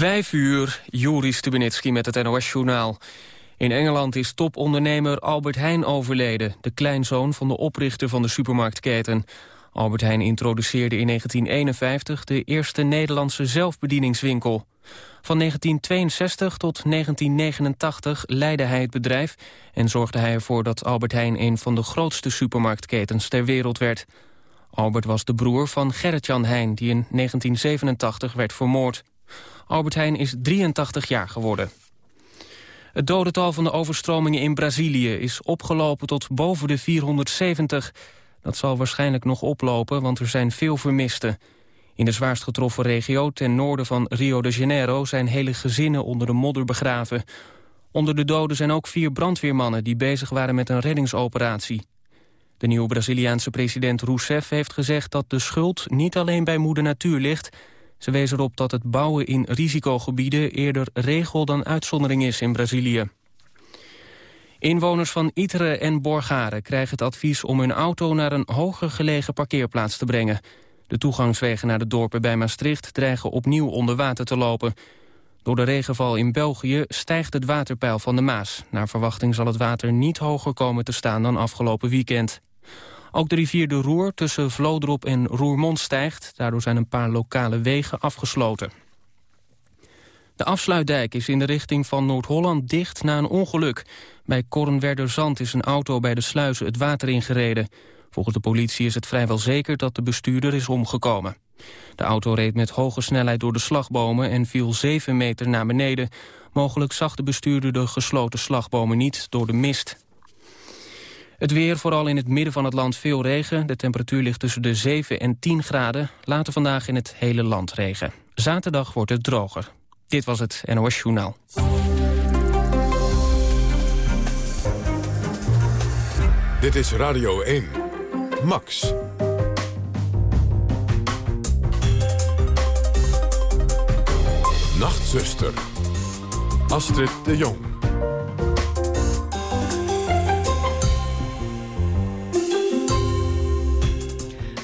Vijf uur, Juri Stubenitski met het NOS-journaal. In Engeland is topondernemer Albert Heijn overleden... de kleinzoon van de oprichter van de supermarktketen. Albert Heijn introduceerde in 1951 de eerste Nederlandse zelfbedieningswinkel. Van 1962 tot 1989 leidde hij het bedrijf... en zorgde hij ervoor dat Albert Heijn een van de grootste supermarktketens ter wereld werd. Albert was de broer van Gerrit-Jan Heijn, die in 1987 werd vermoord. Albert Heijn is 83 jaar geworden. Het dodental van de overstromingen in Brazilië is opgelopen tot boven de 470. Dat zal waarschijnlijk nog oplopen, want er zijn veel vermisten. In de zwaarst getroffen regio ten noorden van Rio de Janeiro... zijn hele gezinnen onder de modder begraven. Onder de doden zijn ook vier brandweermannen... die bezig waren met een reddingsoperatie. De nieuwe Braziliaanse president Rousseff heeft gezegd... dat de schuld niet alleen bij moeder natuur ligt... Ze wees erop dat het bouwen in risicogebieden eerder regel dan uitzondering is in Brazilië. Inwoners van Itere en Borgaren krijgen het advies om hun auto naar een hoger gelegen parkeerplaats te brengen. De toegangswegen naar de dorpen bij Maastricht dreigen opnieuw onder water te lopen. Door de regenval in België stijgt het waterpeil van de Maas. Naar verwachting zal het water niet hoger komen te staan dan afgelopen weekend. Ook de rivier de Roer tussen Vlodrop en Roermond stijgt. Daardoor zijn een paar lokale wegen afgesloten. De afsluitdijk is in de richting van Noord-Holland dicht na een ongeluk. Bij Kornwerderzand is een auto bij de sluizen het water ingereden. Volgens de politie is het vrijwel zeker dat de bestuurder is omgekomen. De auto reed met hoge snelheid door de slagbomen en viel 7 meter naar beneden. Mogelijk zag de bestuurder de gesloten slagbomen niet door de mist. Het weer, vooral in het midden van het land veel regen. De temperatuur ligt tussen de 7 en 10 graden. Later vandaag in het hele land regen. Zaterdag wordt het droger. Dit was het NOS Journaal. Dit is Radio 1. Max. Nachtzuster. Astrid de Jong.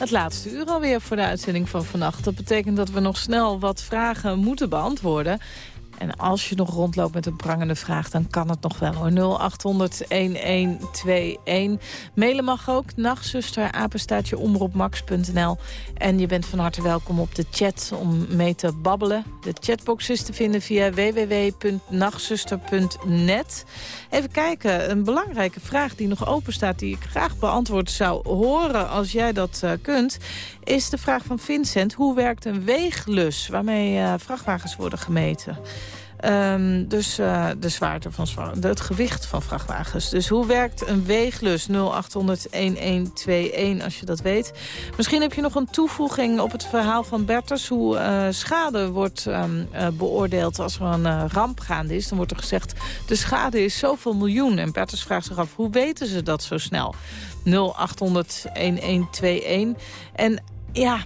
Het laatste uur alweer voor de uitzending van vannacht. Dat betekent dat we nog snel wat vragen moeten beantwoorden. En als je nog rondloopt met een prangende vraag, dan kan het nog wel hoor. 0800-1121. Mailen mag ook. Nachtzuster, apenstaatje, omroepmax.nl. En je bent van harte welkom op de chat om mee te babbelen. De chatbox is te vinden via www.nachtzuster.net. Even kijken, een belangrijke vraag die nog open staat... die ik graag beantwoord zou horen als jij dat uh, kunt... is de vraag van Vincent. Hoe werkt een weeglus waarmee uh, vrachtwagens worden gemeten? Um, dus uh, de zwaarte van het gewicht van vrachtwagens. Dus hoe werkt een weeglus? 0800-1121 als je dat weet. Misschien heb je nog een toevoeging op het verhaal van Bertus... hoe uh, schade wordt um, uh, beoordeeld als er een ramp gaande is. Dan wordt er gezegd, de schade is zoveel miljoen. En Bertus vraagt zich af, hoe weten ze dat zo snel? 0800-1121. En ja,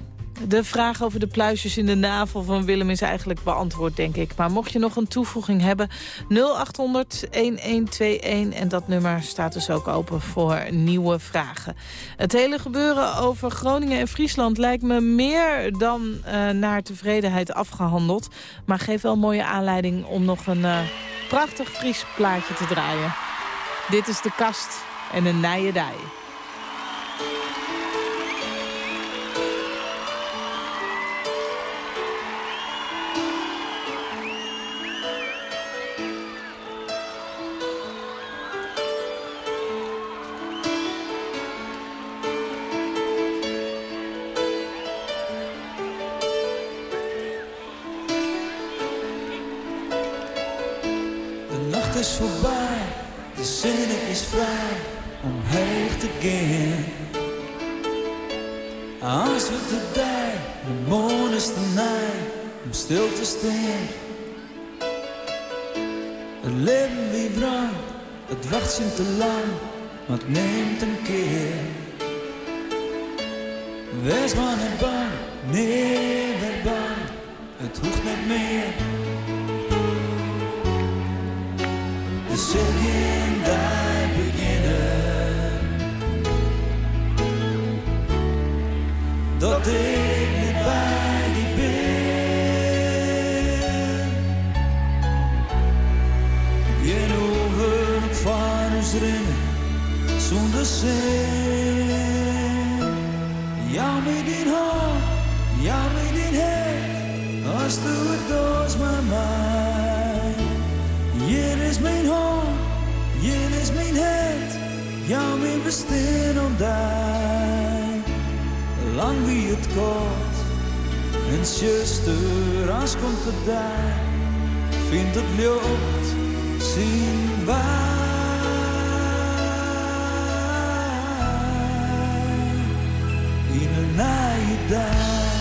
de vraag over de pluisjes in de navel van Willem is eigenlijk beantwoord, denk ik. Maar mocht je nog een toevoeging hebben, 0800-1121. En dat nummer staat dus ook open voor nieuwe vragen. Het hele gebeuren over Groningen en Friesland lijkt me meer dan uh, naar tevredenheid afgehandeld. Maar geeft wel mooie aanleiding om nog een uh, prachtig Fries plaatje te draaien. Dit is de kast en een nijedij. die.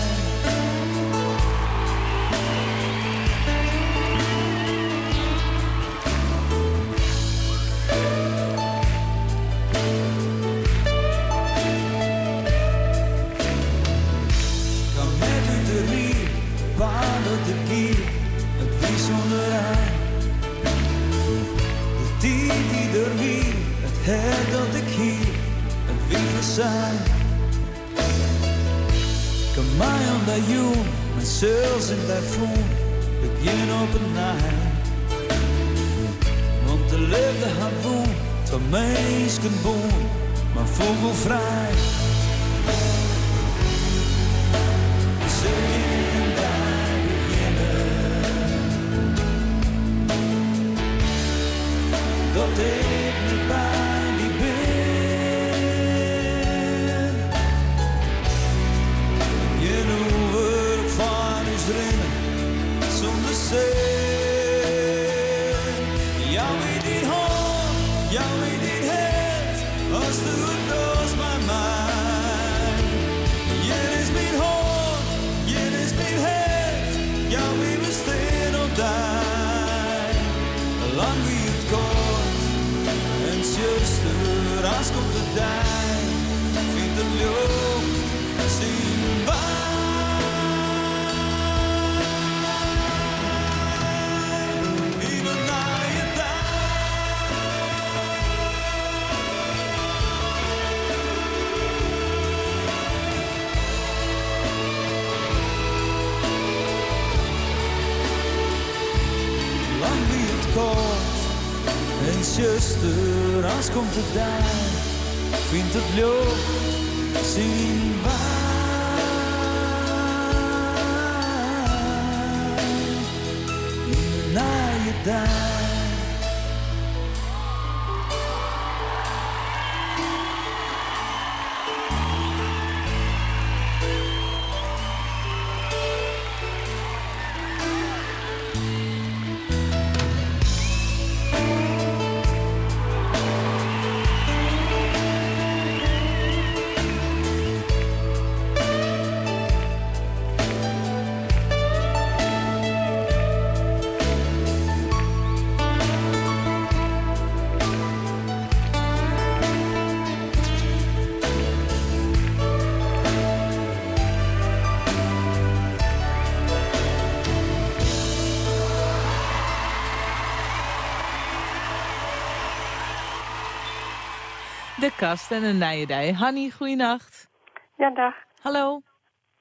En zuster, als komt het daar, vindt het lucht, zien. In de naaie daar. En een nijedij. Hanny, goeienacht. Ja, dag. Hallo.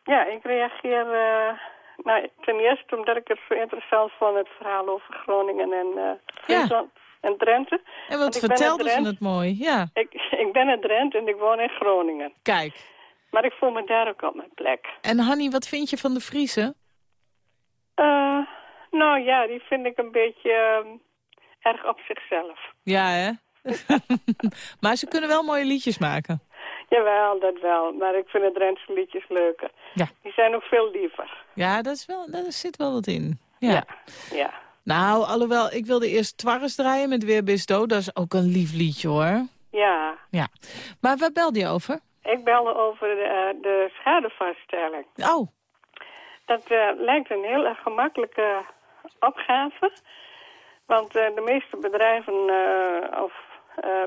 Ja, ik reageer eh, nou, ten eerste omdat ik het zo interessant vond, het verhaal over Groningen en eh Friesland en Drenthe. En wat ik ben vertelde ze het mooi. Ja, Ik, ik ben uit Drenthe en ik woon in Groningen. kijk. Maar ik voel me daar ook op mijn plek. En Hanny, wat vind je van de Friese? Eh, nou ja, die vind ik een beetje erg op zichzelf. Ja, hè? maar ze kunnen wel mooie liedjes maken. Jawel, dat wel. Maar ik vind de Drentse liedjes leuker. Ja. Die zijn ook veel liever. Ja, dat is wel, daar zit wel wat in. Ja. Ja. Ja. Nou, alhoewel, ik wilde eerst Twarres draaien met Weer Bisto. Dat is ook een lief liedje, hoor. Ja. Ja. Maar waar belde je over? Ik belde over de, eh, de schadevaststelling. Oh, Dat eh, lijkt een heel erg gemakkelijke opgave. Want eh, de meeste bedrijven of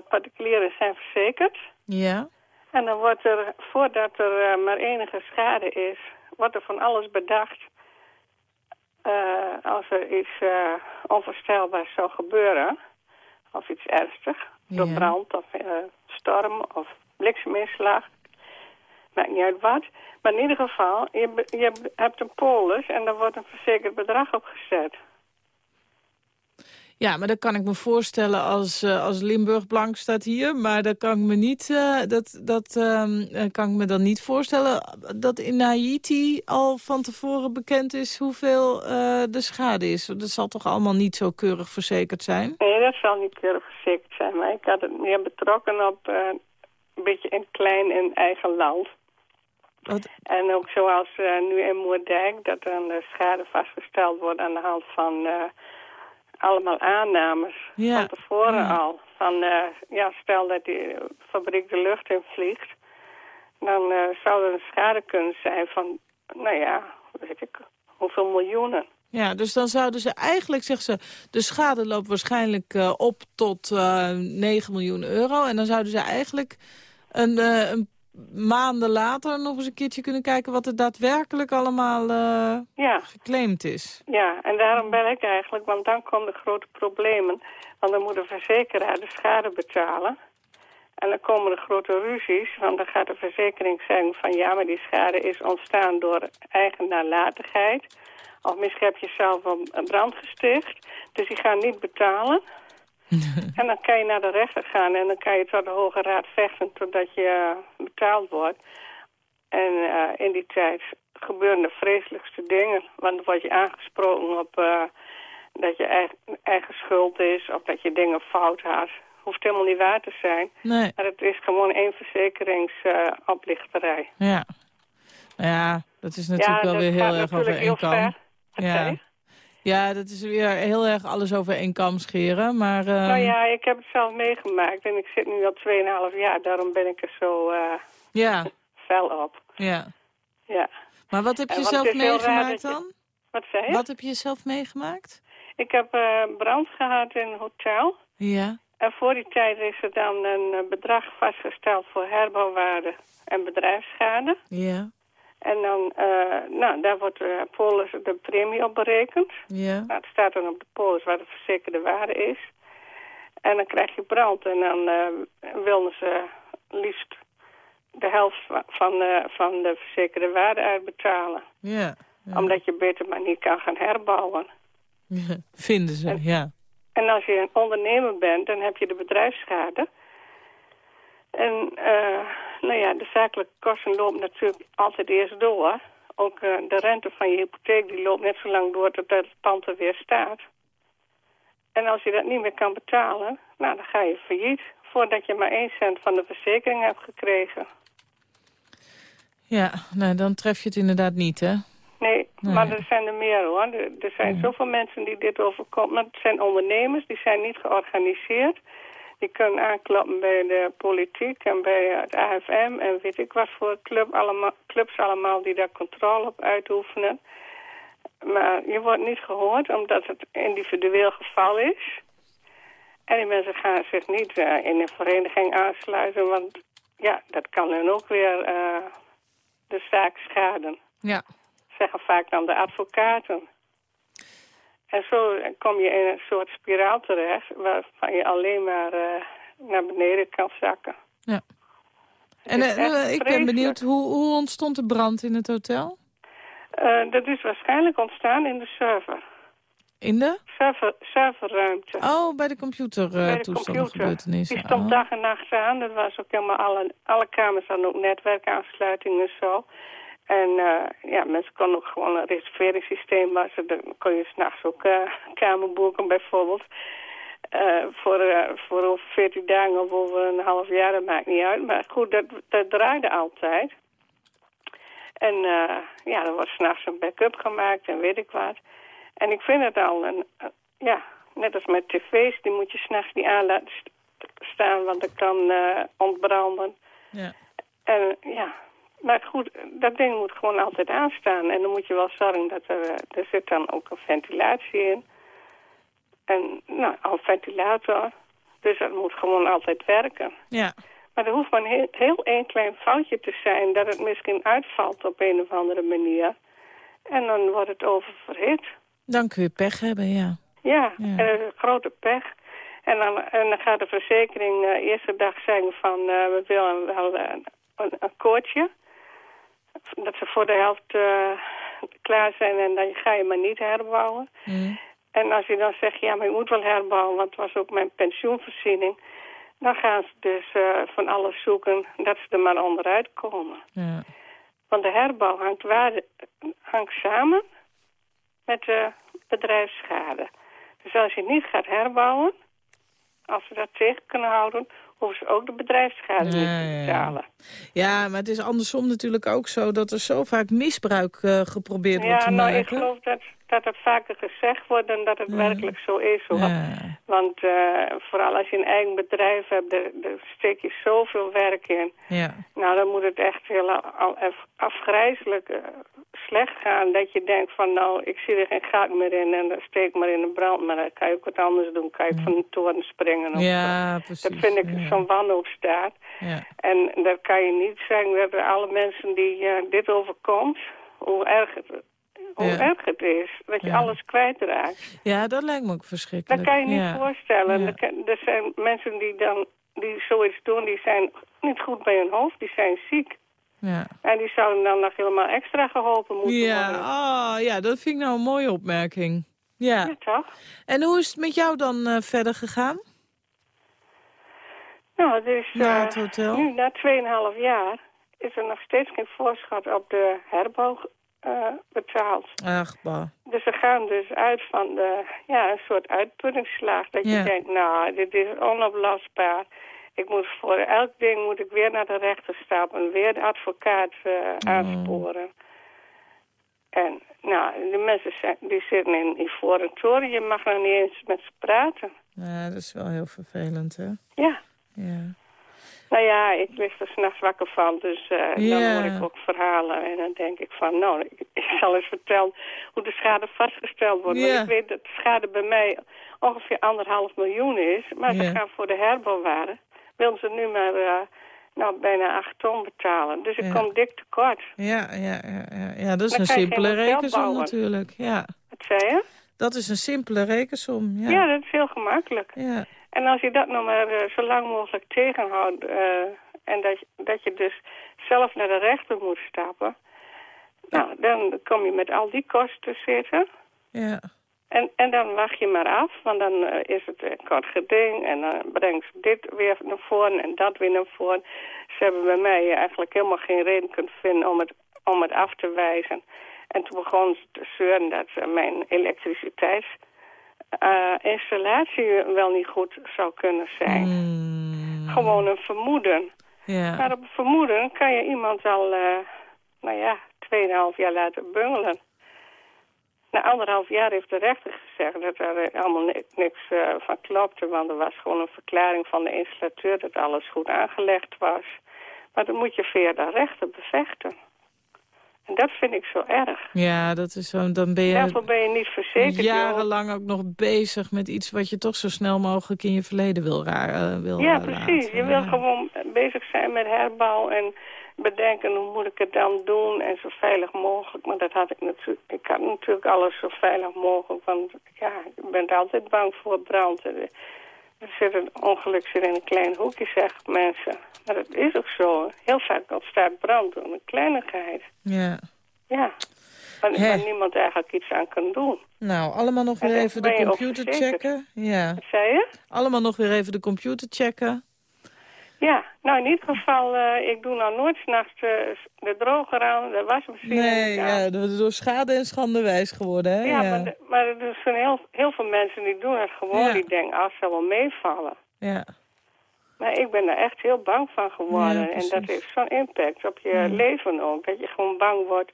particulieren zijn verzekerd. ja. En dan wordt er, voordat er eh, maar enige schade is, wordt er van alles bedacht. eh, als er iets eh, onvoorstelbaars zou gebeuren, of iets ernstigs, door Ja. brand of eh, storm of blikseminslag, maakt niet uit wat. Maar in ieder geval, je, je hebt een polis en daar wordt een verzekerd bedrag op gezet. Ja, maar dat kan ik me voorstellen als, eh, als Limburg blank staat hier. Maar dat kan ik me niet, eh, dat, dat, ehm, eh, kan ik me dan niet voorstellen dat in Haiti al van tevoren bekend is hoeveel de schade is. Dat zal toch allemaal niet zo keurig verzekerd zijn? Nee, dat zal niet keurig verzekerd zijn. Maar ik had het meer betrokken op een beetje een klein en eigen land. Wat, En ook zoals eh, nu in Moerdijk, dat dan de schade vastgesteld wordt aan de hand van allemaal aannames Ja, van tevoren ja. al. Van, eh, ja, stel dat die fabriek de lucht in vliegt, dan eh, zou er een schade kunnen zijn van, nou ja, weet ik, hoeveel miljoenen. ja, dus dan zouden ze eigenlijk, zeggen ze, de schade loopt waarschijnlijk eh, op tot eh 9 miljoen euro. En dan zouden ze eigenlijk een, een maanden later nog eens een keertje kunnen kijken wat er daadwerkelijk allemaal Ja, geclaimd is. ja, en daarom ben ik eigenlijk, want dan komen de grote problemen. Want dan moet de verzekeraar de schade betalen. En dan komen de grote ruzies, want dan gaat de verzekering zeggen van ja, maar die schade is ontstaan door eigen nalatigheid. Of misschien heb je zelf een brand gesticht, dus die gaan niet betalen. en dan kan je naar de rechter gaan en dan kan je tot de Hoge Raad vechten totdat je eh, betaald wordt. En eh, in die tijd gebeuren de vreselijkste dingen. Want dan word je aangesproken op eh, dat je eigen, eigen schuld is of dat je dingen fout had. Hoeft helemaal niet waar te zijn. Nee, Maar het is gewoon één verzekeringsoplichterij. ja. Ja, dat is natuurlijk wel weer heel erg over natuurlijk één kam. Ja. Ja, dat is weer heel erg alles over één kam scheren. Maar eh, Nou ja, ik heb het zelf meegemaakt en ik zit nu al 2,5 jaar. Daarom ben ik er zo eh ja, fel op. ja. Ja. Maar wat heb je zelf meegemaakt je- dan? Wat zei je? Wat heb je zelf meegemaakt? Ik heb eh, brand gehad in een hotel. Ja, En voor die tijd is er dan een eh, bedrag vastgesteld voor herbouwwaarde en bedrijfsschade. ja, En dan, eh, nou, daar wordt de polis de premie op berekend. ja. Nou, het staat dan op de polis waar de verzekerde waarde is. En dan krijg je brand en dan eh wilden ze liefst de helft va- van de, van de verzekerde waarde uitbetalen. ja. ja. Omdat je beter maar niet kan gaan herbouwen. Ja, Vinden ze, ja. En als je een ondernemer bent, dan heb je de bedrijfsschade. En eh, nou ja, de zakelijke kosten lopen natuurlijk altijd eerst door. Ook eh, de rente van je hypotheek die loopt net zo lang door tot het pand er weer staat. En als je dat niet meer kan betalen, nou dan ga je failliet. Voordat je maar één cent van de verzekering hebt gekregen. Ja, nou, dan tref je het inderdaad niet, hè? Nee, Nee. maar er zijn er meer hoor. Er, er zijn zoveel mensen die dit overkomt. Maar het zijn ondernemers, die zijn niet georganiseerd. Die kunnen aankloppen bij de politiek en bij het AFM en weet ik wat voor club allemaal, clubs allemaal die daar controle op uitoefenen. Maar je wordt niet gehoord omdat het individueel geval is. En die mensen gaan zich niet eh, in een vereniging aansluiten, want ja, dat kan hun ook weer eh, de zaak schaden Ja, zeggen vaak dan de advocaten. En zo kom je in een soort spiraal terecht... waarvan je alleen maar eh, naar beneden kan zakken. ja. En eh, ik ben benieuwd, hoe, hoe ontstond de brand in het hotel? Eh, dat is waarschijnlijk ontstaan in de server. In de? server serverruimte. Oh, bij de computer Bij de computer. Die stond Oh. dag en nacht aan. Dat was ook helemaal alle, alle kamers hadden ook netwerkaansluitingen en zo. En eh, ja, mensen konden ook gewoon een reserveringssysteem was. Dan kon je s'nachts ook eh kamer boeken bijvoorbeeld. Eh, voor, voor over 14 dagen of over een half jaar, dat maakt niet uit. Maar goed, dat, dat draaide altijd. En ja, er wordt s'nachts een backup gemaakt en weet ik wat. En ik vind het al een, ja, net als met tv's, die moet je s'nachts niet aan laten st- staan, want dat kan ontbranden. Ja. En ja, maar goed, dat ding moet gewoon altijd aanstaan. En dan moet je wel zorgen dat er, eh, er zit dan ook een ventilatie in. En nou, een ventilator. Dus dat moet gewoon altijd werken. ja. Maar er hoeft maar een heel, heel een klein foutje te zijn dat het misschien uitvalt op een of andere manier. En dan wordt het oververhit. Dan kun je pech hebben, ja. Ja, Ja. en is grote pech. En dan, en dan gaat de verzekering de eerste dag zeggen van eh, we willen wel een, een koortje. Dat ze voor de helft eh, klaar zijn en dan ga je maar niet herbouwen. Mm. En als je dan zegt, ja, maar ik moet wel herbouwen, want het was ook mijn pensioenvoorziening. Dan gaan ze dus eh, van alles zoeken dat ze er maar onderuit komen. Ja. Want de herbouw hangt, hangt samen met de bedrijfsschade. Dus als je niet gaat herbouwen, als ze dat tegen kunnen houden, hoeven ze ook de bedrijfsschade niet Ja, te ja, ja. betalen. ja, maar het is andersom natuurlijk ook zo... dat er zo vaak misbruik eh, geprobeerd wordt Ja, te nou, ik maken. geloof dat, dat het vaker gezegd wordt dan dat het werkelijk zo is. Hoor. Want eh, vooral als je een eigen bedrijf hebt, daar, daar steek je zoveel werk in. Ja. Nou, dan moet het echt heel al, af- afgrijzelijk eh, slecht gaan. Dat je denkt van, nou, ik zie er geen gat meer in en dan steek maar in de brand. Maar dan kan je ook wat anders doen. Kan je van een toren springen of zo. ja, precies. Dat vind ik zo'n wanhoopstaat. Ja. En dat kan je niet zeggen dat alle mensen die eh, dit overkomt, hoe erg het, hoe Ja. erg het is. Dat je Ja. alles kwijtraakt. ja, dat lijkt me ook Dat verschrikkelijk. kan je niet ja. voorstellen. Er, zijn mensen die dan die zoiets doen, die zijn niet goed bij hun hoofd, die zijn ziek. Ja. En die zouden dan nog helemaal extra geholpen moeten Ja, worden. oh, ja, dat vind ik nou een mooie opmerking. Ja. Ja, toch? En hoe is het met jou dan eh, verder gegaan? Nou, Naar eh, het hotel? nu na 2,5 jaar is er nog steeds geen voorschot op de herbouw eh, betaald. Ach, bah. Dus ze gaan dus uit van de, ja, een soort uitputtingsslag. Dat Ja. je denkt, nou, dit is onoplosbaar. Ik moet voor elk ding moet ik weer naar de rechter stappen. Weer de advocaat eh, aansporen. En nou, de mensen zijn, die zitten in ivoren toren. Je mag nog niet eens met ze praten. Ja, dat is wel heel vervelend, hè? Ja. Ja. Nou ja, ik lig er s'nachts wakker van, dus eh, dan hoor ik ook verhalen. En dan denk ik van, nou, ik, ik zal eens vertellen hoe de schade vastgesteld wordt. Want ik weet dat de schade bij mij ongeveer anderhalf miljoen is. Maar ze Ja. gaan voor de herbouwwaarde, willen ze nu maar eh, nou, bijna acht ton betalen. Dus ik Ja. kom dik tekort. Ja, ja, ja, ja. ja, dat is Dan een simpele rekensom natuurlijk. Ja, Wat zei je? dat is een simpele rekensom. Ja, Ja, dat is heel gemakkelijk. ja. En als je dat nog maar eh, zo lang mogelijk tegenhoudt... eh, en dat, je- dat je dus zelf naar de rechter moet stappen... Nou, dan kom je met al die kosten zitten. ja. En, en dan wacht je maar af, want dan eh, is het een kort geding... en dan brengt ze dit weer naar voren en dat weer naar voren. Ze hebben bij mij eigenlijk helemaal geen reden kunnen vinden om het, om het af te wijzen. En toen begon ze te zeuren dat eh, mijn elektriciteitsinstallatie wel niet goed zou kunnen zijn. Mm, Gewoon een vermoeden. ja. Maar op een vermoeden kan je iemand al, eh, nou ja, 2,5 jaar laten bungelen. Na anderhalf jaar heeft de rechter gezegd dat er eh, allemaal ni- niks eh, van klopte. Want er was gewoon een verklaring van de installateur dat alles goed aangelegd was. Maar dan moet je via de rechter bevechten. En dat vind ik zo erg. ja, dat is zo. Dan ben Daarvoor je ben je niet verzekerd. joh. jarenlang ook nog bezig met iets wat je toch zo snel mogelijk in je verleden wil, raar, eh, wil Ja, eh, precies. laten. Je wil gewoon bezig zijn met herbouw en bedenken hoe moet ik het dan doen en zo veilig mogelijk. Maar dat had ik natuurlijk. Ik had natuurlijk alles zo veilig mogelijk, want ja, je bent altijd bang voor brand. Er zit een ongeluk zit in een klein hoekje, zeggen mensen. Maar dat is ook zo. Heel vaak ontstaat brand door een kleinigheid. Ja. Ja. Waar, waar niemand eigenlijk iets aan kan doen. Nou, allemaal nog weer even de computer checken. Ja. Wat zei je? Allemaal nog weer even de computer checken. Ja, nou in ieder geval, eh, ik doe nou nooit s'nachts de, de droger aan, de wasmachine Nee, ja, door door schade en schande wijs geworden, hè? Ja, Maar, de- maar er zijn heel, heel veel mensen die doen het gewoon. Ja. Die denken, ah, het zal wel meevallen. ja. Maar ik ben er echt heel bang van geworden. En dat heeft zo'n impact op je leven ook. Dat je gewoon bang wordt.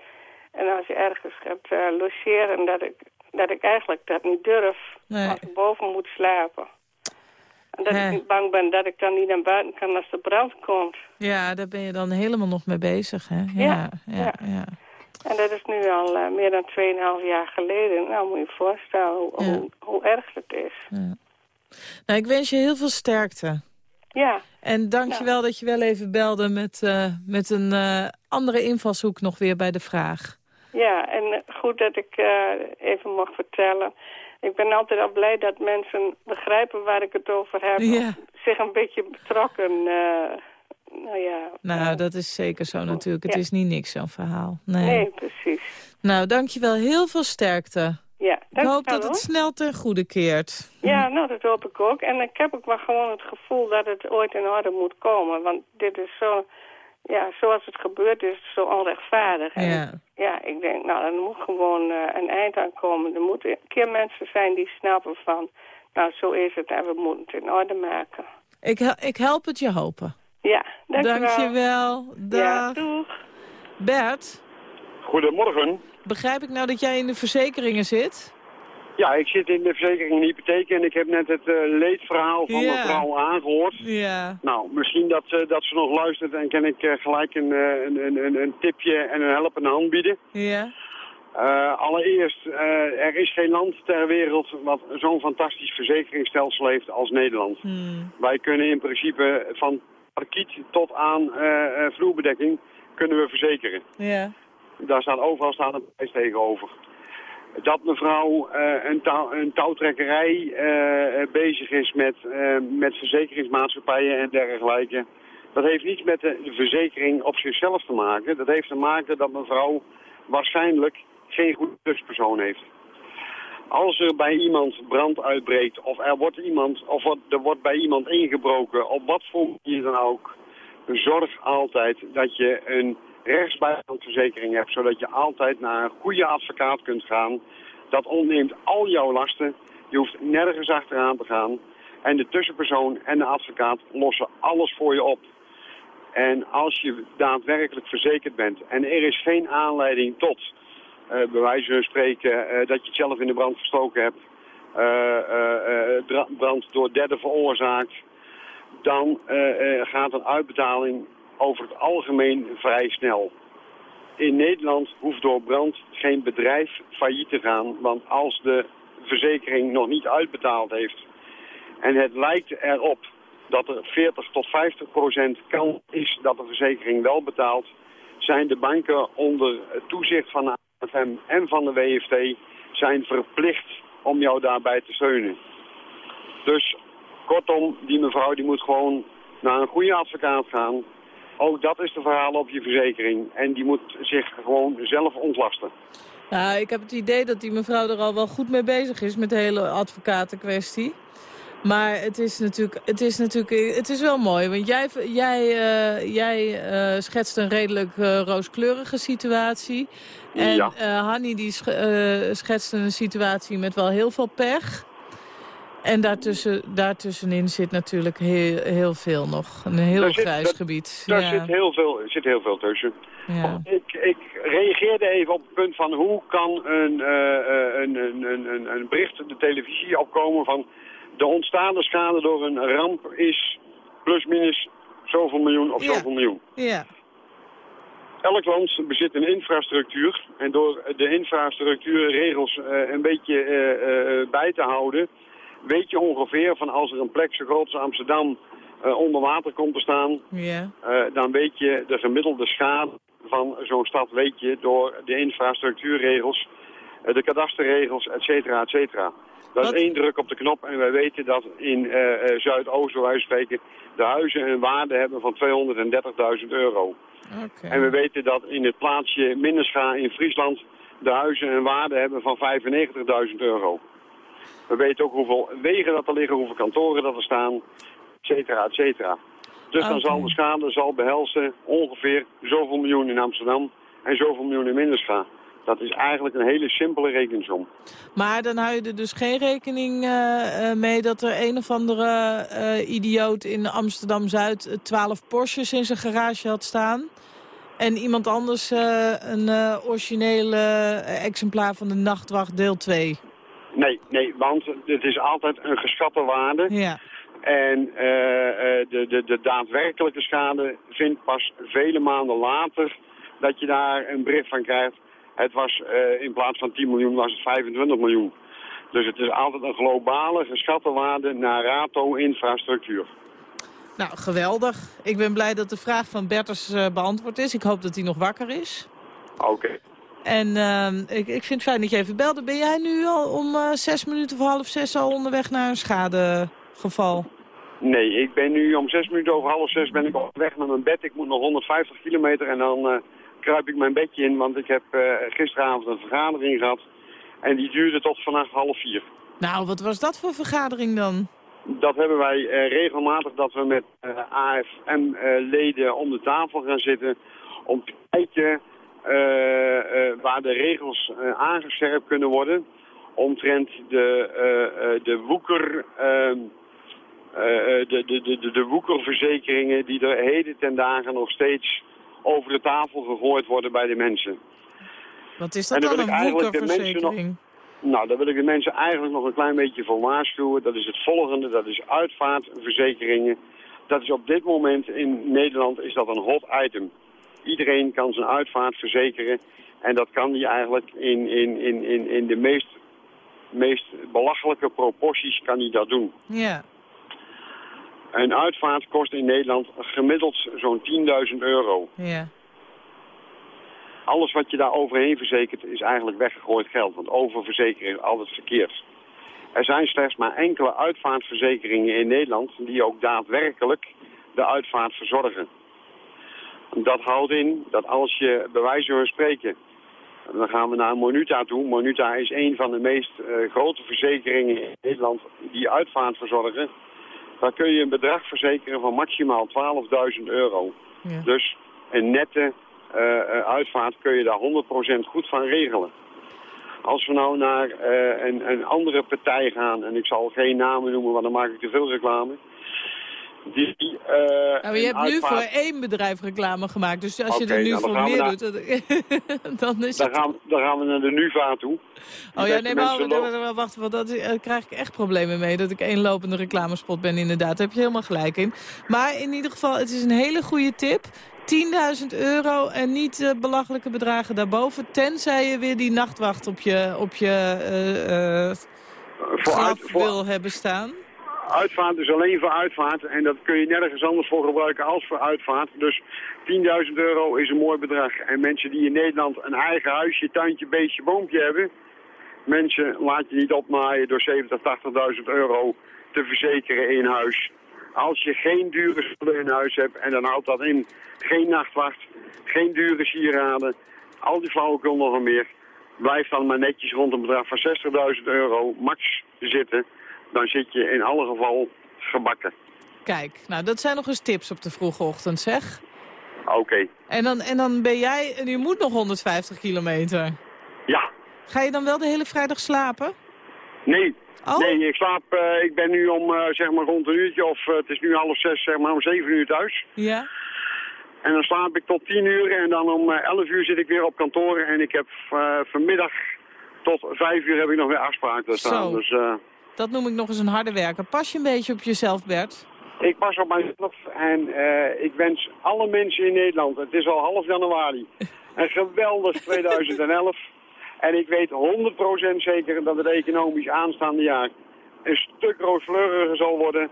En als je ergens gaat eh, logeren, dat ik, dat ik eigenlijk dat niet durf. Nee. Als ik boven moet slapen. En dat Hè. ik niet bang ben dat ik dan niet naar buiten kan als de brand komt. Ja, daar ben je dan helemaal nog mee bezig, hè? Ja, Ja, ja, ja. En dat is nu al eh, meer dan 2,5 jaar geleden. Nou, moet je je voorstellen hoe, Ja. hoe, hoe erg het is. Nou, ik wens je heel veel sterkte. Ja, En dank je wel dat je wel even belde met, eh, met een eh, andere invalshoek nog weer bij de vraag. ja, en goed dat ik even mag vertellen. Ik ben altijd al blij dat mensen begrijpen waar ik het over heb. Ja. Zich een beetje betrokken. eh, nou ja. Nou, dat is zeker zo natuurlijk. Het is niet niks, zo'n verhaal. Nee. Nee, precies. Nou, dank je wel. Heel veel sterkte. Ja, Ik hoop dat het snel ten goede keert. Ja, nou, dat hoop ik ook. En ik heb ook maar gewoon het gevoel dat het ooit in orde moet komen. Want dit is zo, ja, zoals het gebeurt is, het zo onrechtvaardig. En Ja. ja, ik denk, nou, er moet gewoon eh, een eind aan komen. Er moeten een keer mensen zijn die snappen van, nou, zo is het en we moeten het in orde maken. Ik, hel- ik help het je hopen. Ja, dankjewel. Dankjewel. Ja, Dag. doeg. Bert, Goedemorgen. begrijp ik nou dat jij in de verzekeringen zit? Ja, ik zit in de verzekering en hypotheek en ik heb net het eh, leedverhaal van mevrouw aangehoord. Ja. Nou, misschien dat, eh, dat ze nog luistert en kan ik eh, gelijk een, een, een, een, tipje en een helpende hand bieden. Ja. Allereerst, er is geen land ter wereld wat zo'n fantastisch verzekeringsstelsel heeft als Nederland. Hmm. Wij kunnen in principe van parkiet tot aan vloerbedekking kunnen we verzekeren. Ja. Daar staat overal staat een prijs tegenover. Dat mevrouw eh, een, touw, een touwtrekkerij eh, eh, bezig is met, met verzekeringsmaatschappijen en dergelijke. Dat heeft niets met de verzekering op zichzelf te maken. Dat heeft te maken dat mevrouw waarschijnlijk geen goede tussenpersoon heeft. Als er bij iemand brand uitbreekt of er wordt, iemand, of er- er wordt bij iemand ingebroken, op wat voor manier dan ook, zorg altijd dat je een rechtsbijstandverzekering hebt, zodat je altijd naar een goede advocaat kunt gaan. Dat ontneemt al jouw lasten. Je hoeft nergens achteraan te gaan. En de tussenpersoon en de advocaat lossen alles voor je op. En als je daadwerkelijk verzekerd bent en er is geen aanleiding tot, eh bij wijze van spreken, eh, dat je het zelf in de brand gestoken hebt, dra- brand door derden veroorzaakt, dan gaat een uitbetaling over het algemeen vrij snel. In Nederland hoeft door brand geen bedrijf failliet te gaan, want als de verzekering nog niet uitbetaald heeft en het lijkt erop dat er 40 tot 50 procent kans is dat de verzekering wel betaalt, zijn de banken onder toezicht van de AFM en van de WFT zijn verplicht om jou daarbij te steunen. Dus kortom, die mevrouw die moet gewoon naar een goede advocaat gaan. Ook dat is de verhaal op je verzekering. En die moet zich gewoon zelf ontlasten. Nou, ik heb het idee dat die mevrouw er al wel goed mee bezig is met de hele advocatenkwestie. Maar het is natuurlijk, het is natuurlijk, het is wel mooi. Want jij, jij, eh, jij eh, schetst een redelijk eh, rooskleurige situatie. En Ja. Hanny die sch schetst een situatie met wel heel veel pech. En daartussen, daartussenin zit natuurlijk heel, heel veel nog. Een heel Daar grijs gebied. Daar ja, zit, heel veel, zit heel veel tussen. ja. Ik, ik reageerde even op het punt van hoe kan een, eh, een, een, een, een, bericht de televisie opkomen van de ontstaande schade door een ramp is plus minus zoveel miljoen of Ja. zoveel miljoen. ja. Elk land bezit een infrastructuur en door de infrastructuurregels eh, een beetje bij te houden, weet je ongeveer van als er een plek zo groot als Amsterdam eh, onder water komt te staan, ja. eh, dan weet je de gemiddelde schade van zo'n stad weet je door de infrastructuurregels, eh, de kadasterregels, et cetera, et cetera. Dat Wat- is één druk op de knop en wij weten dat in Zuidoost, waar wij spreken, de huizen een waarde hebben van 230.000 euro. En we weten dat in het plaatsje Minnescha in Friesland de huizen een waarde hebben van 95.000 euro. We weten ook hoeveel wegen dat er liggen, hoeveel kantoren dat er staan, et cetera, et cetera. Dus dan zal de schade zal behelzen ongeveer zoveel miljoen in Amsterdam en zoveel miljoen in Minnescha. Dat is eigenlijk een hele simpele rekensom. Maar dan hou je er dus geen rekening eh, eh, mee dat er een of andere eh, idioot in Amsterdam-Zuid 12 Porsches in zijn garage had staan. En iemand anders een originele exemplaar van de Nachtwacht deel 2. Nee, nee, want het is altijd een geschatte waarde. Ja, En eh, eh, de, de, de daadwerkelijke schade vindt pas vele maanden later dat je daar een bericht van krijgt. Het was eh, in plaats van 10 miljoen was het 25 miljoen. Dus het is altijd een globale geschatte waarde naar rato-infrastructuur. nou geweldig. Ik ben blij dat de vraag van Berters eh, beantwoord is. Ik hoop dat hij nog wakker is. Oké. En ehm, ik, ik vind het fijn dat je even belde. Ben jij nu al om eh, zes minuten of half zes al onderweg naar een schadegeval? Nee, ik ben nu om zes minuten over half zes ben ik op weg naar mijn bed. Ik moet nog 150 kilometer en dan eh, kruip ik mijn bedje in. Want ik heb eh, gisteravond een vergadering gehad. En die duurde tot vannacht half vier. Nou, wat was dat voor vergadering dan? Dat hebben wij regelmatig dat we met AFM-leden om de tafel gaan zitten om te kijken waar de regels eh, aangescherpt kunnen worden omtrent de, eh, eh, de woeker... ehm, eh, eh, de, de, de, de, woekerverzekeringen die er heden ten dagen nog steeds over de tafel gegooid worden bij de mensen. Wat is dat dan een woekerverzekering? Nou, daar wil ik de mensen eigenlijk nog een klein beetje voor waarschuwen. Dat is het volgende, dat is uitvaartverzekeringen. Dat is op dit moment in Nederland is dat een hot item. Iedereen kan zijn uitvaart verzekeren. En dat kan die eigenlijk in, in, in, in, in de meest, meest belachelijke proporties kan hij dat doen. Ja. Een uitvaart kost in Nederland gemiddeld zo'n 10.000 euro. Ja. Alles wat je daar overheen verzekert is eigenlijk weggegooid geld. Want oververzekeren is altijd verkeerd. Er zijn slechts maar enkele uitvaartverzekeringen in Nederland die ook daadwerkelijk de uitvaart verzorgen. Dat houdt in dat als je bij wijze van spreken, dan gaan we naar Monuta toe. Monuta is een van de meest eh, grote verzekeringen in Nederland die uitvaart verzorgen. Dan kun je een bedrag verzekeren van maximaal 12.000 euro. Ja. Dus een nette eh, eh, uitvaart kun je daar 100% goed van regelen. Als we nou naar een, een andere partij gaan, en ik zal geen namen noemen, want dan maak ik te veel reclame. Die, eh, Nou, je hebt nu voor één bedrijf reclame gemaakt. Dus als je er nu nou, voor meer naar- doet, dan, is Dan het... gaan, dan gaan we naar de NUVA toe. Oh ja, nee, maar mensen maar- lopen- maar- wacht, want dat eh, krijg ik echt problemen mee. Dat ik één lopende reclamespot ben, inderdaad. Daar heb je helemaal gelijk in. Maar in ieder geval, het is een hele goede tip. 10.000 euro en niet eh, belachelijke bedragen daarboven. Tenzij je weer die nachtwacht op je, op je eh, Voor, graf uit, voor wil hebben staan. Uitvaart is alleen voor uitvaart en dat kun je nergens anders voor gebruiken als voor uitvaart. Dus 10.000 euro is een mooi bedrag. En mensen die in Nederland een eigen huisje, tuintje, beestje, boompje hebben... mensen laat je niet opnaaien door 70.000, 80.000 euro te verzekeren in huis. Als je geen dure spullen in huis hebt, en dan houdt dat in geen nachtwacht, geen dure sieraden, al die flauwekul nog een meer, blijf dan maar netjes rond een bedrag van 60.000 euro max zitten. Dan zit je in alle geval gebakken. Kijk, nou dat zijn nog eens tips op de vroege ochtend, zeg. Oké, En dan, en dan ben jij, en je moet nog 150 kilometer. ja. Ga je dan wel de hele vrijdag slapen? Nee, Oh, nee, ik slaap, eh, ik ben nu om eh, zeg maar rond een uurtje of eh, het is nu half zes, zeg maar om zeven uur thuis. ja. En dan slaap ik tot tien uur en dan om elf uur zit ik weer op kantoor. En ik heb vanmiddag tot vijf uur heb ik nog weer afspraken staan. Zo. Dus Dat noem ik nog eens een harde werker. Pas je een beetje op jezelf, Bert? ik pas op mijzelf en eh, ik wens alle mensen in Nederland, het is al half januari, een geweldig 2011. En ik weet 100% zeker dat het economisch aanstaande jaar een stuk rooskleuriger zal worden.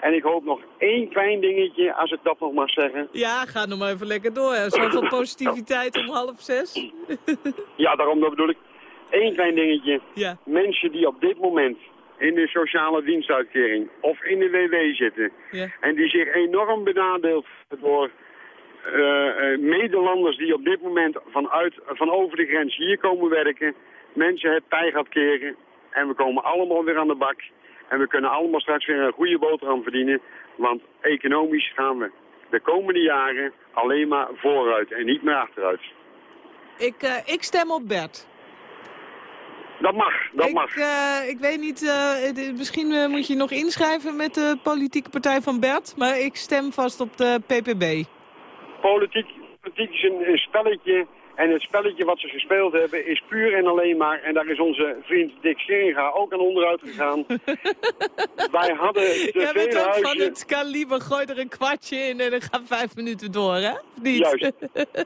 En ik hoop nog één klein dingetje, als ik dat nog mag zeggen. Ja, ga nog maar even lekker door. Zoveel positiviteit om half zes. Ja, daarom dat bedoel ik. Één klein dingetje. Ja. Mensen die op dit moment in de sociale dienstuitkering of in de WW zitten... Ja. en die zich enorm benadeeld door eh, eh, Nederlanders die op dit moment vanuit, van over de grens hier komen werken... mensen het tij gaat keren en we komen allemaal weer aan de bak... en we kunnen allemaal straks weer een goede boterham verdienen... want economisch gaan we de komende jaren alleen maar vooruit en niet meer achteruit. Ik, eh, ik stem op Bert. Dat mag, dat ik, mag. eh, ik weet niet, eh, misschien eh, moet je nog inschrijven met de politieke partij van Bert. Maar ik stem vast op de PPB. Politiek, politiek is een, een spelletje. En het spelletje wat ze gespeeld hebben is puur en alleen maar... en daar is onze vriend Dick Scheringa ook aan onderuit gegaan. Wij hadden te Jij bent ook van huizen... het kaliber, gooi er een kwartje in en dan gaan vijf minuten door, hè? Niet? Juist.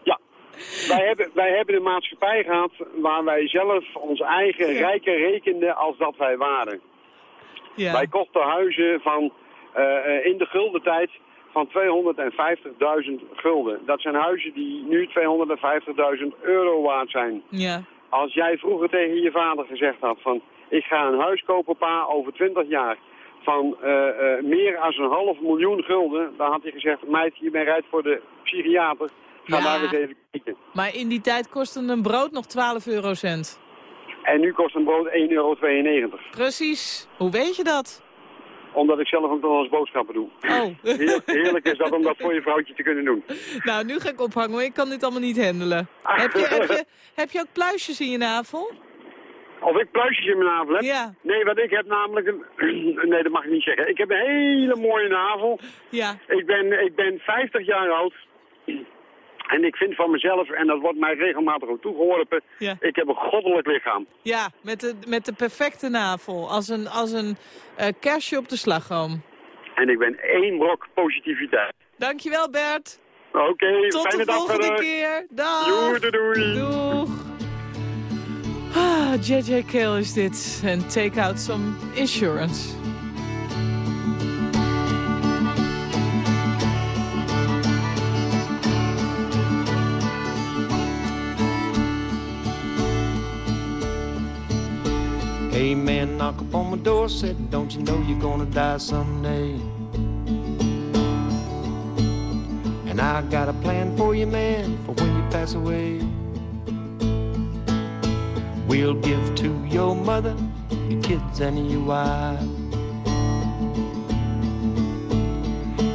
Ja. Wij hebben, wij hebben een maatschappij gehad waar wij zelf ons eigen Ja. rijken rekenden als dat wij waren. ja. Wij kochten huizen van, eh, eh, in de guldentijd van 250.000 gulden. Dat zijn huizen die nu 250.000 euro waard zijn. ja. Als jij vroeger tegen je vader gezegd had van... ik ga een huis kopen, pa, over 20 jaar... van eh, meer dan een half miljoen gulden... dan had hij gezegd... meid, je bent rijdt voor de psychiater. Ga Ja. daar eens even kijken. Maar in die tijd kostte een brood nog 12 eurocent. En nu kost een brood 1,92 euro. Precies. Hoe weet je dat? Omdat ik zelf ook nog eens boodschappen doe. Oh. Heer- heerlijk is dat om dat voor je vrouwtje te kunnen doen. nou, nu ga ik ophangen, hoor. ik kan dit allemaal niet handelen. Heb je, heb, je, heb je ook pluisjes in je navel? Of ik pluisjes in mijn navel heb? Ja. Nee, want ik heb namelijk een... nee, dat mag ik niet zeggen. Ik heb een hele mooie navel. Ja. Ik ben, ik ben 50 jaar oud. En ik vind van mezelf, en dat wordt mij regelmatig ook toegeworpen... Ja. ik heb een goddelijk lichaam. Ja, met de, met de perfecte navel. Als een, als een eh, kerstje op de slagroom. En ik ben één brok positiviteit. Dankjewel Bert. Oké, Tot fijne de volgende keer. Dag. Doei, doei, doei. Doeg. Ah, JJ Kale is dit. En take out some insurance. Hey man, knock upon my door, said, Don't you know you're gonna die someday? And I got a plan for you, man, for when you pass away. We'll give to your mother, your kids, and your wife.